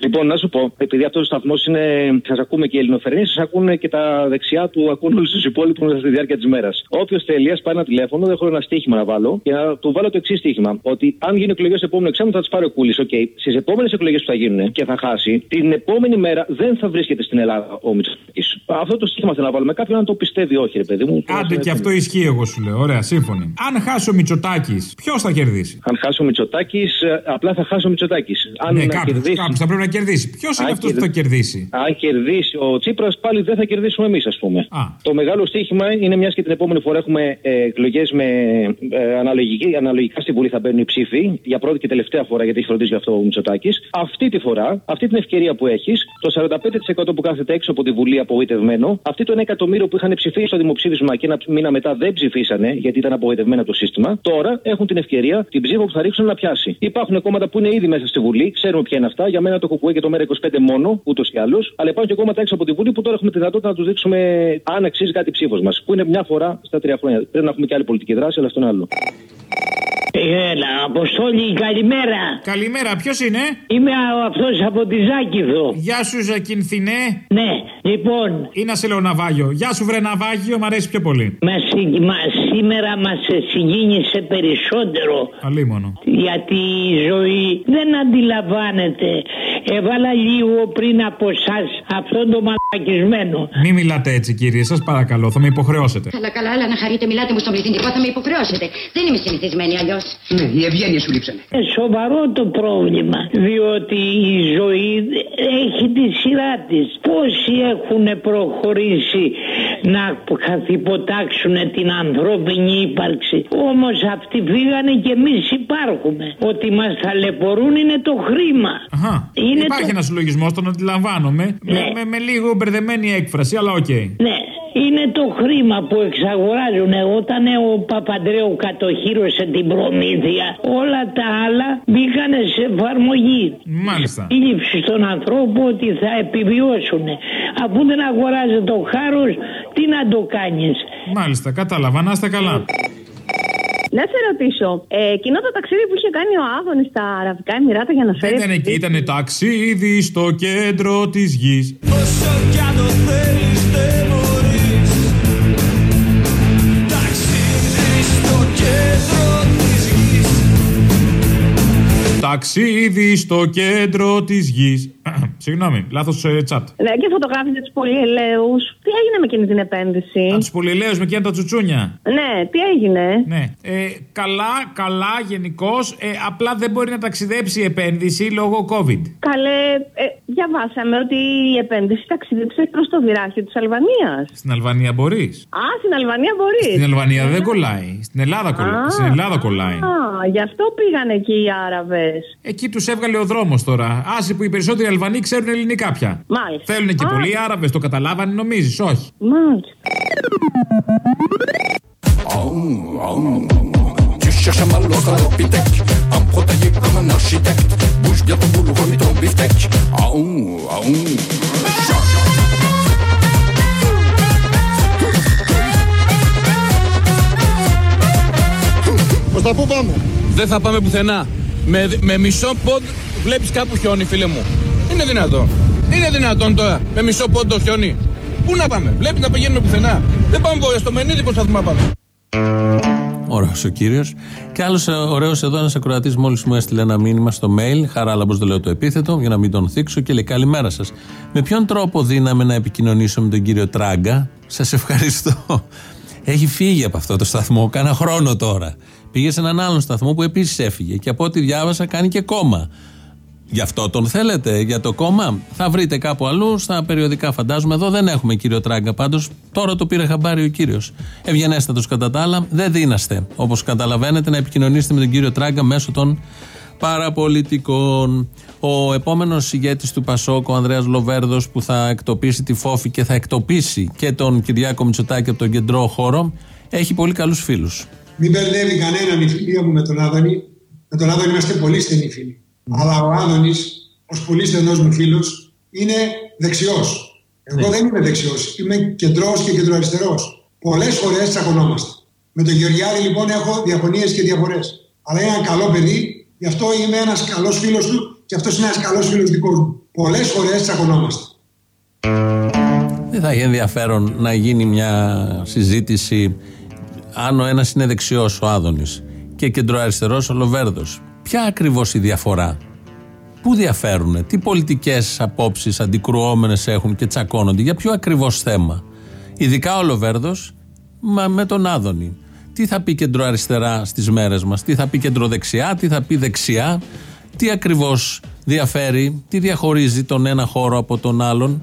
λοιπόν, να σου πω, επειδή αυτός ο σταθμός είναι. Σας ακούμε και οι Ελληνοφερνοί, σας ακούνε και τα δεξιά του, ακούν όλους τους υπόλοιπους στη διάρκεια της μέρας. Όποιος θέλει, ας πάρει ένα τηλέφωνο, δεν έχω ένα στοίχημα να βάλω και να του βάλω το εξής στοίχημα. Ότι αν γίνει εκλογές στο επόμενο εξάμεινο θα τις πάρει ο Κούλης. Οκ, okay. στις επόμενες εκλογές που θα γίνουν και θα χάσει, την επόμενη μέρα δεν θα βρίσκεται στην Ελλάδα ο Μητσοτάκης. Αυτό το στοίχημα θέλω να βάλω με κάποιον αν το πιστεύει, όχι, ρε παιδί μου. Άντε και αυτό ισχύει, εγώ σου λέω. Ωραία, σύμφωνοι. Αν χάσει ο Μητσοτάκης, ποιος θα κερδίσει; Αν χάσει ο Μητσοτάκης, απλά θα χάσει ο Μητσοτάκης. Αν ναι, κάποιος θα πρέπει να κερδίσει. Ποιος είναι αυτός που θα κερδίσει; Αν κερδίσει ο Τσίπρας, πάλι δεν θα κερδίσουμε εμείς, ας πούμε. Α. Το μεγάλο στοίχημα είναι μιας και την επόμενη φορά έχουμε ε, εκλογές με ε, αναλογική, αναλογικά στη Βουλή θα μπαίνουν οι ψήφοι για πρώτη και τελευταία φορά γιατί έχει φροντίσει αυτό ο Μητσοτάκης. Αυτή τη φορά, αυτή την ευκαιρία που έχεις, το 45% που κάθεται έξω από τη Βουλή απογοητευμένο, αυτή το 1 εκατομμύριο που είχαν ψηφίσει στο δημοψήφισμα και ένα μήνα μετά δεν ψηφίσανε γιατί ήταν απογοητευμένο το σύστημα, τώρα έχουν την ευκαιρία την ψήφο που θα ρίξουν να πιάσει. Υπάρχουν κόμματα που είναι ήδη μέσα στη Βουλή, ξέρουμε ποια είναι αυτά. Για μένα το Κουκουέ και το Μέρα 25 μόνο, ούτως ή άλλως. Αλλά υπάρχουν και κόμματα έξω από τη Βουλή που τώρα έχουμε τη δυνατότητα να τους δείξουμε αν αξίζει κάτι ψήφος μας. Που είναι μια φορά στα τρία χρόνια. Πρέπει να έχουμε και άλλη πολιτική δράση, αλλά αυτό είναι άλλο. Έλα, Αποστόλη, καλημέρα. Καλημέρα, ποιος είναι; Είμαι αυτός από τη Ζάκηδο. Γεια σου, Ζακινθινέ. Ναι, λοιπόν. Ή να σε λέω ναυάγιο. Γεια σου, βρε ναυάγιο, μ' αρέσει πιο πολύ. Μα, μα, σήμερα μας συγκίνησε περισσότερο. Αλίμονο. Γιατί η ζωή δεν αντιλαμβάνεται. Έβαλα λίγο πριν από εσάς αυτόν τον μαλακισμένο. Μην μιλάτε έτσι, κύριε, σας παρακαλώ, θα με υποχρεώσετε. Καλά, καλά, αλλά να χαρείτε, μιλάτε μου στον πληθυντικό, θα με υποχρεώσετε. Δεν είμαι συνηθισμένη αλλιώς. Ναι, η ευγένεια σου λείψανε. Ε, σοβαρό το πρόβλημα. Διότι η ζωή έχει τη σειρά της. Πόσοι έχουν προχωρήσει να καθυποτάξουν την ανθρώπινη ύπαρξη; Όμως αυτοί φύγανε και εμείς υπάρχουμε. Ότι μας ταλαιπωρούν είναι το χρήμα. Αχα. Είναι Υπάρχει το... ένας συλλογισμός, τον αντιλαμβάνομαι. Ναι. Με, με, με λίγο μπερδεμένη έκφραση, αλλά οκ. Ναι, είναι το χρήμα που εξαγοράζουν. Όταν ο Παπαντρέου κατοχύρωσε την προμήθεια, όλα τα άλλα μπήκανε σε εφαρμογή. Μάλιστα. Η λήψη στον ανθρώπου ότι θα επιβιώσουν. Αφού δεν αγοράζει το χάρος, τι να το κάνεις; Μάλιστα, κατάλαβα. Να είστε καλά. Να σε ρωτήσω, ε, εκείνο το ταξίδι που είχε κάνει ο Άδωνης στα Αραβικά Εμμυράτα για να φέρει. Δεν ήταν εκεί, ήταν ταξίδι στο κέντρο της γης. Όσο κι αν το ταξίδι στο κέντρο της γης. Συγγνώμη, λάθος τσάτ. Ναι, και φωτογράφησε τους πολυελαίους. Τι έγινε με εκείνη την επένδυση; Α, τους πολυελαίους με εκείνα τα τσουτσούνια. Ναι, τι έγινε; Ναι. Ε, καλά, καλά, γενικώς. Ε, απλά δεν μπορεί να ταξιδέψει η επένδυση λόγω COVID. Καλέ, ε, διαβάσαμε ότι η επένδυση ταξίδεψε προς το βυράχιο της Αλβανίας. Στην Αλβανία μπορείς. Α, στην Αλβανία μπορείς. Στην Αλβανία δεν κολλάει. Στην Ελλάδα, κολλάει. Στην Ελλάδα κολλάει. Α, γι' αυτό πήγαν εκεί οι Άραβες. Εκεί τους έβγαλε ο δρόμος τώρα. Άσε που οι περισσότεροι Αλβανοί ξέρουν ελληνικά πια. Μάλιστα. Θέλουν και Α. πολλοί Άραβες, το καταλάβανε, νομίζεις, όχι. Μάλιστα. Tu cherches un malot à l'opitec, un protégé comme un architecte. Bouge bien ton boulot, remis ton beefsteak. Aou, aou. Προς τα πού πάμε. Δεν θα πάμε πουθενά. Με, με μισό πόντ βλέπεις κάπου χιόνι φίλε μου. Είναι δυνατόν; Είναι δυνατόν τώρα με μισό πόντο χιόνι; Πού να πάμε; Βλέπεις να πηγαίνουμε πουθενά. Δεν πάμε βόρεια στο Μενίδη προσπαθούμε να πάμε. Ωραίος ο κύριος. Και άλλος ωραίος εδώ, ένας ακροατής μόλις μου έστειλε ένα μήνυμα στο mail. Χαράλαμπος δεν λέω το επίθετο, για να μην τον θίξω και λέει καλημέρα σας. Με ποιον τρόπο δύναμε να επικοινωνήσω με τον κύριο Τράγκα; Σας ευχαριστώ. Έχει φύγει από αυτό το σταθμό, κάνα χρόνο τώρα. Πήγε σε έναν άλλον σταθμό που επίσης έφυγε. Και από ό,τι διάβασα κάνει και κόμμα. Γι' αυτό τον θέλετε, για το κόμμα; Θα βρείτε κάπου αλλού, στα περιοδικά φαντάζομαι. Εδώ δεν έχουμε κύριο Τράγκα. Πάντως τώρα το πήρε χαμπάρι ο κύριος. Ευγενέστατος κατά τα άλλα, δεν δίναστε. Όπως καταλαβαίνετε, να επικοινωνήσετε με τον κύριο Τράγκα μέσω των παραπολιτικών. Ο επόμενος ηγέτης του Πασόκ, ο Ανδρέας Λοβέρδος, που θα εκτοπίσει τη φόφη και θα εκτοπίσει και τον Κυριάκο Μητσοτάκη από τον κεντρό χώρο, έχει πολύ καλούς φίλους. Μην μπερδεύει κανέναν η φιλία μου με τον Άδωνη. Με τον Άδωνη είμαστε πολύ στενοί φίλοι. Αλλά ο Άδωνης, ως πολύ στενός μου φίλος, είναι δεξιός. Εγώ δεν είμαι δεξιός. Είμαι κεντρός και κεντροαριστερός. Πολλές φορές τσακωνόμαστε. Με τον Γεωργιάδη λοιπόν έχω διαφωνίες και διαφορές. Αλλά είναι ένα καλό παιδί, γι' αυτό είμαι ένας καλός φίλος του και αυτός είναι ένας καλός φίλος δικός μου. Πολλές φορές τσακωνόμαστε. Δεν θα έχει ενδιαφέρον να γίνει μια συζήτηση αν ο ένας είναι δεξιός, ο Άδωνης, και κεντροαριστερός, ο Λοβέρδος. Ποια ακριβώς η διαφορά, Πού διαφέρουν, τι πολιτικές απόψεις αντικρουόμενες έχουν και τσακώνονται, για ποιο ακριβώς θέμα; Ειδικά ο Λοβέρδος με τον Άδωνη. Τι θα πει κεντροαριστερά στις μέρες μας, τι θα πει κεντροδεξιά, τι θα πει δεξιά, τι ακριβώς διαφέρει, τι διαχωρίζει τον ένα χώρο από τον άλλον;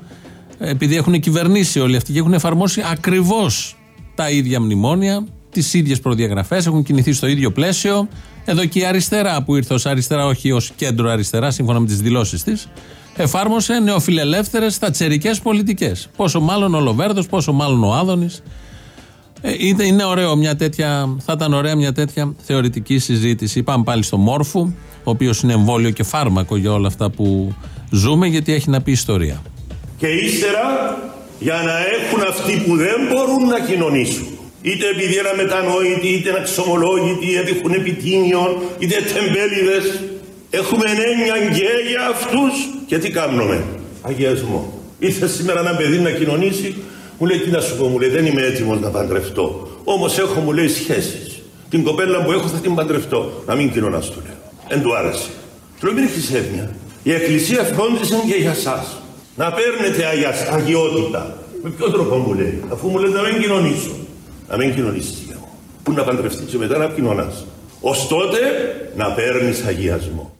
Επειδή έχουν κυβερνήσει όλοι αυτοί και έχουν εφαρμόσει ακριβώς τα ίδια μνημόνια, τις ίδιες προδιαγραφές, έχουν κινηθεί στο ίδιο πλαίσιο. Εδώ και η αριστερά που ήρθε ως αριστερά, όχι ως κέντρο αριστερά, σύμφωνα με τις δηλώσεις της, εφάρμοσε νεοφιλελεύθερες θατσερικέ πολιτικές. Πόσο μάλλον ο Λοβέρδος, πόσο μάλλον ο Άδωνης. Ε, είναι, είναι ωραίο μια τέτοια, θα ήταν ωραία μια τέτοια θεωρητική συζήτηση. Πάμε πάλι στο Μόρφου, ο οποίος είναι εμβόλιο και φάρμακο για όλα αυτά που ζούμε, γιατί έχει να πει ιστορία. Και ύστερα για να έχουν αυτοί που δεν μπορούν να κοινωνήσουν. Είτε επειδή είναι μετανόητοι, είτε είναι αξιωμολόγητοι, είτε έχουν επιτήμιον, είτε τεμπέληδες. Έχουμε έννοια και για αυτούς και τι κάνουμε; Αγιασμό. Ήρθε σήμερα ένα παιδί να κοινωνήσει, μου λέει τι να σου πω, μου λέει δεν είμαι έτοιμος να παντρευτώ. Όμως έχω μου λέει σχέσεις. Την κοπέλα που έχω θα την παντρευτώ. Να μην κοινωνάς του λέω. Εν του άρεσε. Του λέω μην έχεις έννοια. Η Εκκλησία φρόντισε και για σας. Να παίρνετε αγιας, αγιότητα. Με ποιο τρόπο μου λέει, αφού μου λέει να μην κοινωνήσω. Να μην κοινωνήσεις για μου. Πού να παντρευτείς και μετά να κοινωνάς. Ως τότε να παίρνεις αγιασμό.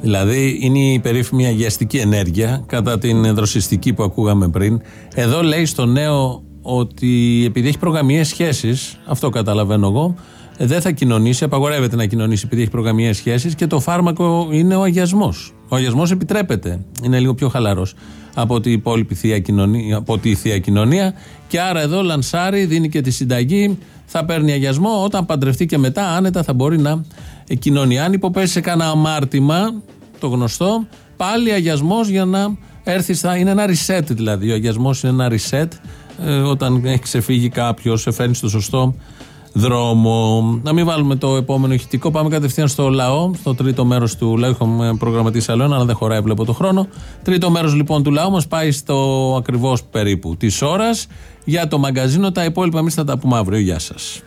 Δηλαδή είναι η περίφημη αγιαστική ενέργεια κατά την δροσιστική που ακούγαμε πριν. Εδώ λέει στο νέο ότι επειδή έχει προγαμιαίε σχέσεις, αυτό καταλαβαίνω εγώ, δεν θα κοινωνήσει, απαγορεύεται να κοινωνήσει επειδή έχει προγαμιαίε σχέσεις και το φάρμακο είναι ο αγιασμός. Ο αγιασμός επιτρέπεται. Είναι λίγο πιο χαλαρός από, την υπόλοιπη θεία κοινωνία, από τη θεία κοινωνία. Και άρα εδώ λανσάρει, δίνει και τη συνταγή, θα παίρνει αγιασμό. Όταν παντρευτεί και μετά, άνετα θα μπορεί να κοινωνεί. Αν υποπέσει σε κανένα αμάρτημα, το γνωστό, πάλι αγιασμός για να έρθει στα. Είναι ένα reset δηλαδή. Ο αγιασμός είναι ένα reset. Ε, όταν έχει ξεφύγει κάποιος, σε φέρνει στο σωστό δρόμο. Να μην βάλουμε το επόμενο ηχητικό. Πάμε κατευθείαν στο λαό, στο τρίτο μέρος του λαού. Έχουμε προγραμματίσει άλλο ένα, αλλά δεν χωράει, βλέπω το χρόνο. Τρίτο μέρος λοιπόν του λαού μας πάει στο ακριβώς περίπου της ώρας για το μαγκαζίνο. Τα υπόλοιπα εμείς θα τα πούμε αύριο. Γεια σας.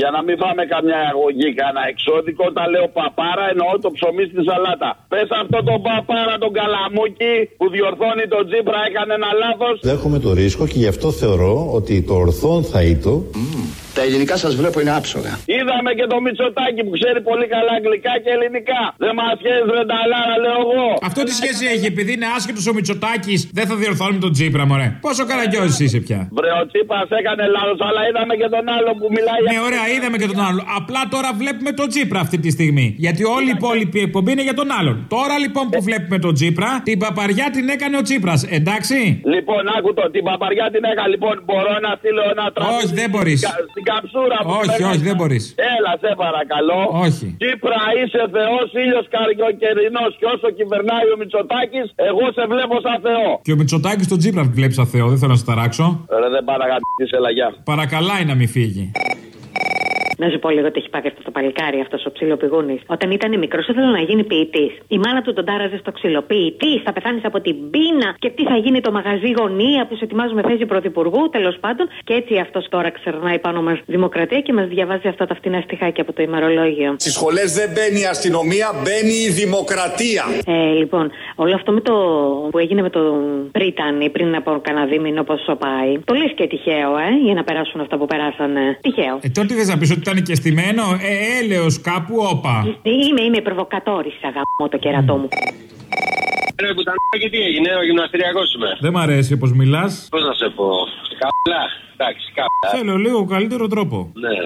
Για να μην φάμε καμιά αγωγή, κανένα εξώδικο, όταν λέω παπάρα εννοώ το ψωμί στη σαλάτα. Πες αυτό τον παπάρα, τον καλαμούκι που διορθώνει τον Τζίπρα, έκανε ένα λάθος. Δέχομαι το ρίσκο και γι' αυτό θεωρώ ότι το ορθόν θα ήτο. Τα ελληνικά σας βλέπω είναι άψογα. Είδαμε και το Μητσοτάκι που ξέρει πολύ καλά αγγλικά και ελληνικά. Δεν μας πιέζει βρενταλάρα, λέω εγώ. Αυτό τι σχέση έχει, επειδή είναι άσχετος ο Μητσοτάκης, δεν θα διορθώνει τον Τζίπρα, μωρέ. Πόσο καραγκιόζη είσαι πια. Βρε, ο Τσίπρας έκανε λάθος, αλλά είδαμε και τον άλλο που μιλάει. Ναι, ωραία, είδαμε και τον άλλο. Απλά τώρα βλέπουμε τον Τζίπρα αυτή τη στιγμή. Γιατί όλη η υπόλοιπη εκπομπή είναι για τον άλλον. Τώρα λοιπόν που βλέπουμε τον Τζίπρα, την παπαριά την έκανε ο Τσίπρας, εντάξει; Λοιπόν, άκου το, την παπαριά την έκανα. Λοιπόν, μπορώ να στείλω ένα τραγούδι. Όχι, δεν μπορείς. Στην καψούρα που Όχι, πέρασα. όχι, δεν μπορείς. Έλα, σε παρακαλώ. Όχι. Τσίπρα, είσαι Θεός, ήλιος καριοκαιρινό. Και όσο κυβερνάει ο Μητσοτάκης, εγώ σε βλέπω σαν Θεό. Και ο Μητσοτάκης τον Τζίπρα βλέπει σαν Θεό, δεν θέλω να σε ταράξω. Ρε, δεν παραγαπητή, έλα, γεια. Παρακαλάει να μην φύγει. Να σου πω λίγο τι έχει πάθει αυτό το παλικάρι, αυτός ο ψιλοπηγούνης. Όταν ήταν μικρός, ήθελε να γίνει ποιητής. Η μάνα του τον τάραζε στο ξύλο. Ποιητής, θα πεθάνεις από την πείνα και τι θα γίνει το μαγαζί γωνία που σε ετοιμάζουμε θέση πρωθυπουργού, τέλος πάντων. Και έτσι αυτός τώρα ξερνάει πάνω μας δημοκρατία και μας διαβάζει αυτά τα φτηνά στοιχάκια από το ημερολόγιο. Στις σχολές δεν μπαίνει η αστυνομία, μπαίνει η δημοκρατία. Ε, λοιπόν, όλο αυτό με το που έγινε με τον Πρίτανη πριν από κανένα δίμηνο, πόσο πάει. Το λε και τυχαίο, ε, για να περάσουν αυτά που περάσανε. Τυχαίο. Ε, τότε θες να πεις ότι ήταν και στημένο, ε, έλεος κάπου, όπα. Είμαι, είμαι προβοκατόρη, αγαμώ το κερατό μου. Ρε πουτανά και τι έγινε, ο γυμναστηριακός είμαι. Δεν μ' αρέσει όπως μιλάς. Πώς να σε πω. Καλά. Εντάξει, καλά. Θέλω λίγο καλύτερο τρόπο. Ναι.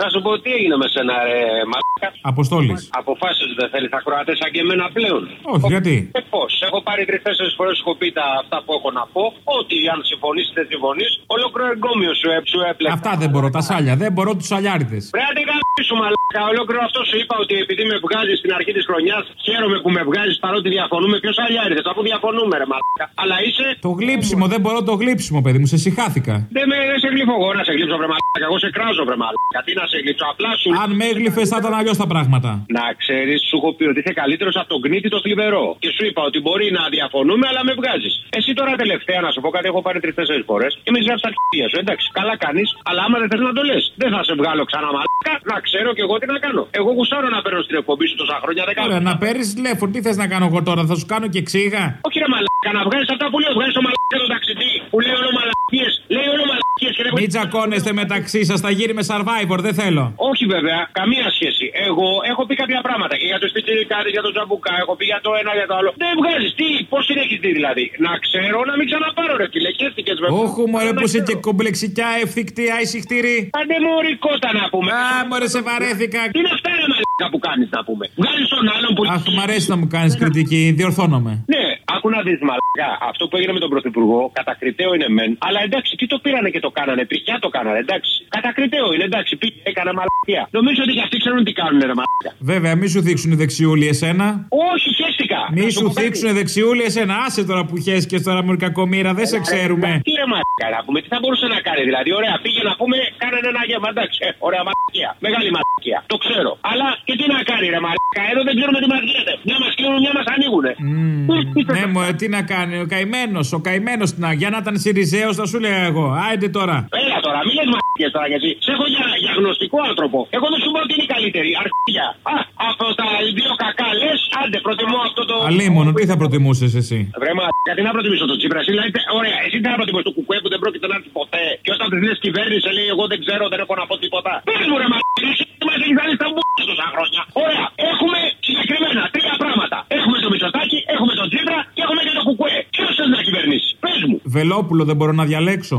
Θα σου πω τι έγινε με σένα, ρε Μαλάκα. Αποστόλης. Αποφάσισες ότι δεν θέλεις ακροατές σαν και εμένα πλέον. Όχι, γιατί; Ε, πώς; Έχω πάρει τρει-τέσσερι φορές έχω πει τα αυτά που έχω να πω. Ότι αν συμφωνείς, δεν συμφωνείς. Ολόκληρο εγκόμιο σου έψου έπλεξε. Αυτά δεν μπορώ, τα σάλια. Δεν μπορώ τους σαλιάριδες. Πρέπει να σου μαλάκα. Ολόκληρο αυτό σου είπα ότι επειδή με βγάζεις στην αρχή της χρονιάς, χαίρομαι που με βγάζεις παρότι διαφωνούμε. Ποιος αλλιάριδε, αφού διαφωνούμε, ρε μαλάκα. Αλλά είσαι. Το γλύψιμο, δεν μπορώ το γλύψιμο, παιδί μου, σε συχάθηκα. Δεν με δεν σε γλύφω εγώ να σε γλύψω, βρε μαλάκα. Εγώ σε κράζω, βρε μαλάκα. Τι να σε γλύψω, απλά σου. Αν με έγλυφες θα ήταν αλλιώς τα πράγματα. Να ξέρεις, σου έχω πει ότι είσαι καλύτερος από τον κνήτη το θλιβερό. Και σου είπα ότι μπορεί να διαφωνούμε, αλλά με βγάζεις. Εσύ τώρα τελευταία να σου πω κάτι, έχω πάρει τρει-τέσσερι φορές και με ζητά τα αρχεία σου. Εντάξει, καλά κάνεις, αλλά άμα δεν θες να το λες, δεν θα σε βγάλω ξανά μαλάκα. Να ξέρω κι εγώ τι να κάνω. Εγώ γουστάρω να παίρνω στην εκπομπή σου τόσα χρόνια, δεν κάνω. Ωραία, να παίρνεις τηλέφωνο, τι θες να κάνω εγώ τώρα, θα σου κάνω και ξύγα. Όχι ρε μαλάκα, να βγάλει αυτά που λέω. Βγάλει το μαλάκα το ταξιτή που λέει όλο μαλακίε. Λέει όλο μαλακίε και δεν Μην τσακώνεστε μεταξύ σας, θα γύρει με survivor, δεν θέλω. Όχι βέβαια, καμία σχέση. Εγώ έχω πει κάποια πράγματα και για το σπίτι κάτι για το τζαμπουκά, έχω πει για το ένα για το άλλο. Δεν βγάζεις, τι, πώς συνεχίζει δηλαδή. Να ξέρω να μην ξαναπάρω ρε φίλε, χέστηκε με Όχι, μωρέ που είσαι και κομπλεξικιά, ευθυκτή, άισιχτήρη. Άντε μωρή κότα να πούμε. Α, μωρέ σε βαρέθηκα. Τι είναι αυτά ρε μαλάκα που κάνεις να πούμε. Βγάζεις τον άλλον που. Αχ, μ' αρέσει να μου κάνεις κριτική, διορθώνομαι. Ναι, άκου να δεις μαλακά. Αυτό που έγινε με τον Πρωθυπουργό, κατακριτέο είναι μεν. Αλλά εντάξει, τι το πήρανε και το κάνανε. Πριχιά το κάνανε, εντάξει. Κατακριτέο είναι, εντάξει, πήγε, έκανα μαλακία. Νομίζω ότι και αυτοί ξέρουν τι κάνουν, ρε μαλακά. Βέβαια, μη σου δείξουν οι δεξιούλοι εσένα. Όχι, χέστηκα. Μη Να σου πω κάτι. δείξουν οι δεξιούλοι εσένα. Άσε τώρα που χέσκε τώρα μου κακομήρα, δεν σε ξέρουμε. Τι ρε μαλακά να πούμε, τι θα μπορούσε να κάνει δηλαδή. Ωραία, πήγε να πούμε, κάνανε ένα γεύμα, εντάξει. Ε, ωραία μαλακία. Μεγάλη μαλακία. Το ξέρω. Αλλά και τι να κάνει, ρε μαλακά. Εδώ δεν ξέρουμε τι μας γίνεται. Μια μας κλείνουν, μια μας ανοίγουνε. Ναι, μου, τι να κάνει, ο καημένος, ο καημένος να. Για να ήταν Σιριζέος, θα σου λέω εγώ. Άιντε τώρα. Έλα τώρα, μην λες μαλακίες τώρα γιατί. Σε έχω για, για γνωστικό άνθρωπο. Εγώ δεν σου πω ότι είναι η καλύτερη. Αρχίδια. Α, από τα δύο κακά λες, άντε προτιμώ αυτό το. Αλίμονο, τι θα προτιμούσες εσύ; Βρε μα, γιατί να προτιμήσω τον Τσίπρα. Εσύ δηλαδή, ωραία, εσύ δεν θα προτιμήσω το κουκουέ που δεν πρόκειται να έρθει ποτέ. Και όταν της λες κυβέρνηση, λέει εγώ δεν ξέρω, δεν έχω να πω τίποτα. Πες μου ρε μα, εσύ μα έχει βάλει στα μπουκιά τόσα χρόνια. Ωραία, έχουμε συγκεκριμένα τρία πράγματα. Έχουμε το Μητσοτάκι, έχουμε τον Τσίπρα και έχουμε και το κουκουέ. Ποιος θέλει να κυβερνήσει; Πες μου. Βελόπουλο δεν μπορώ να διαλέξω.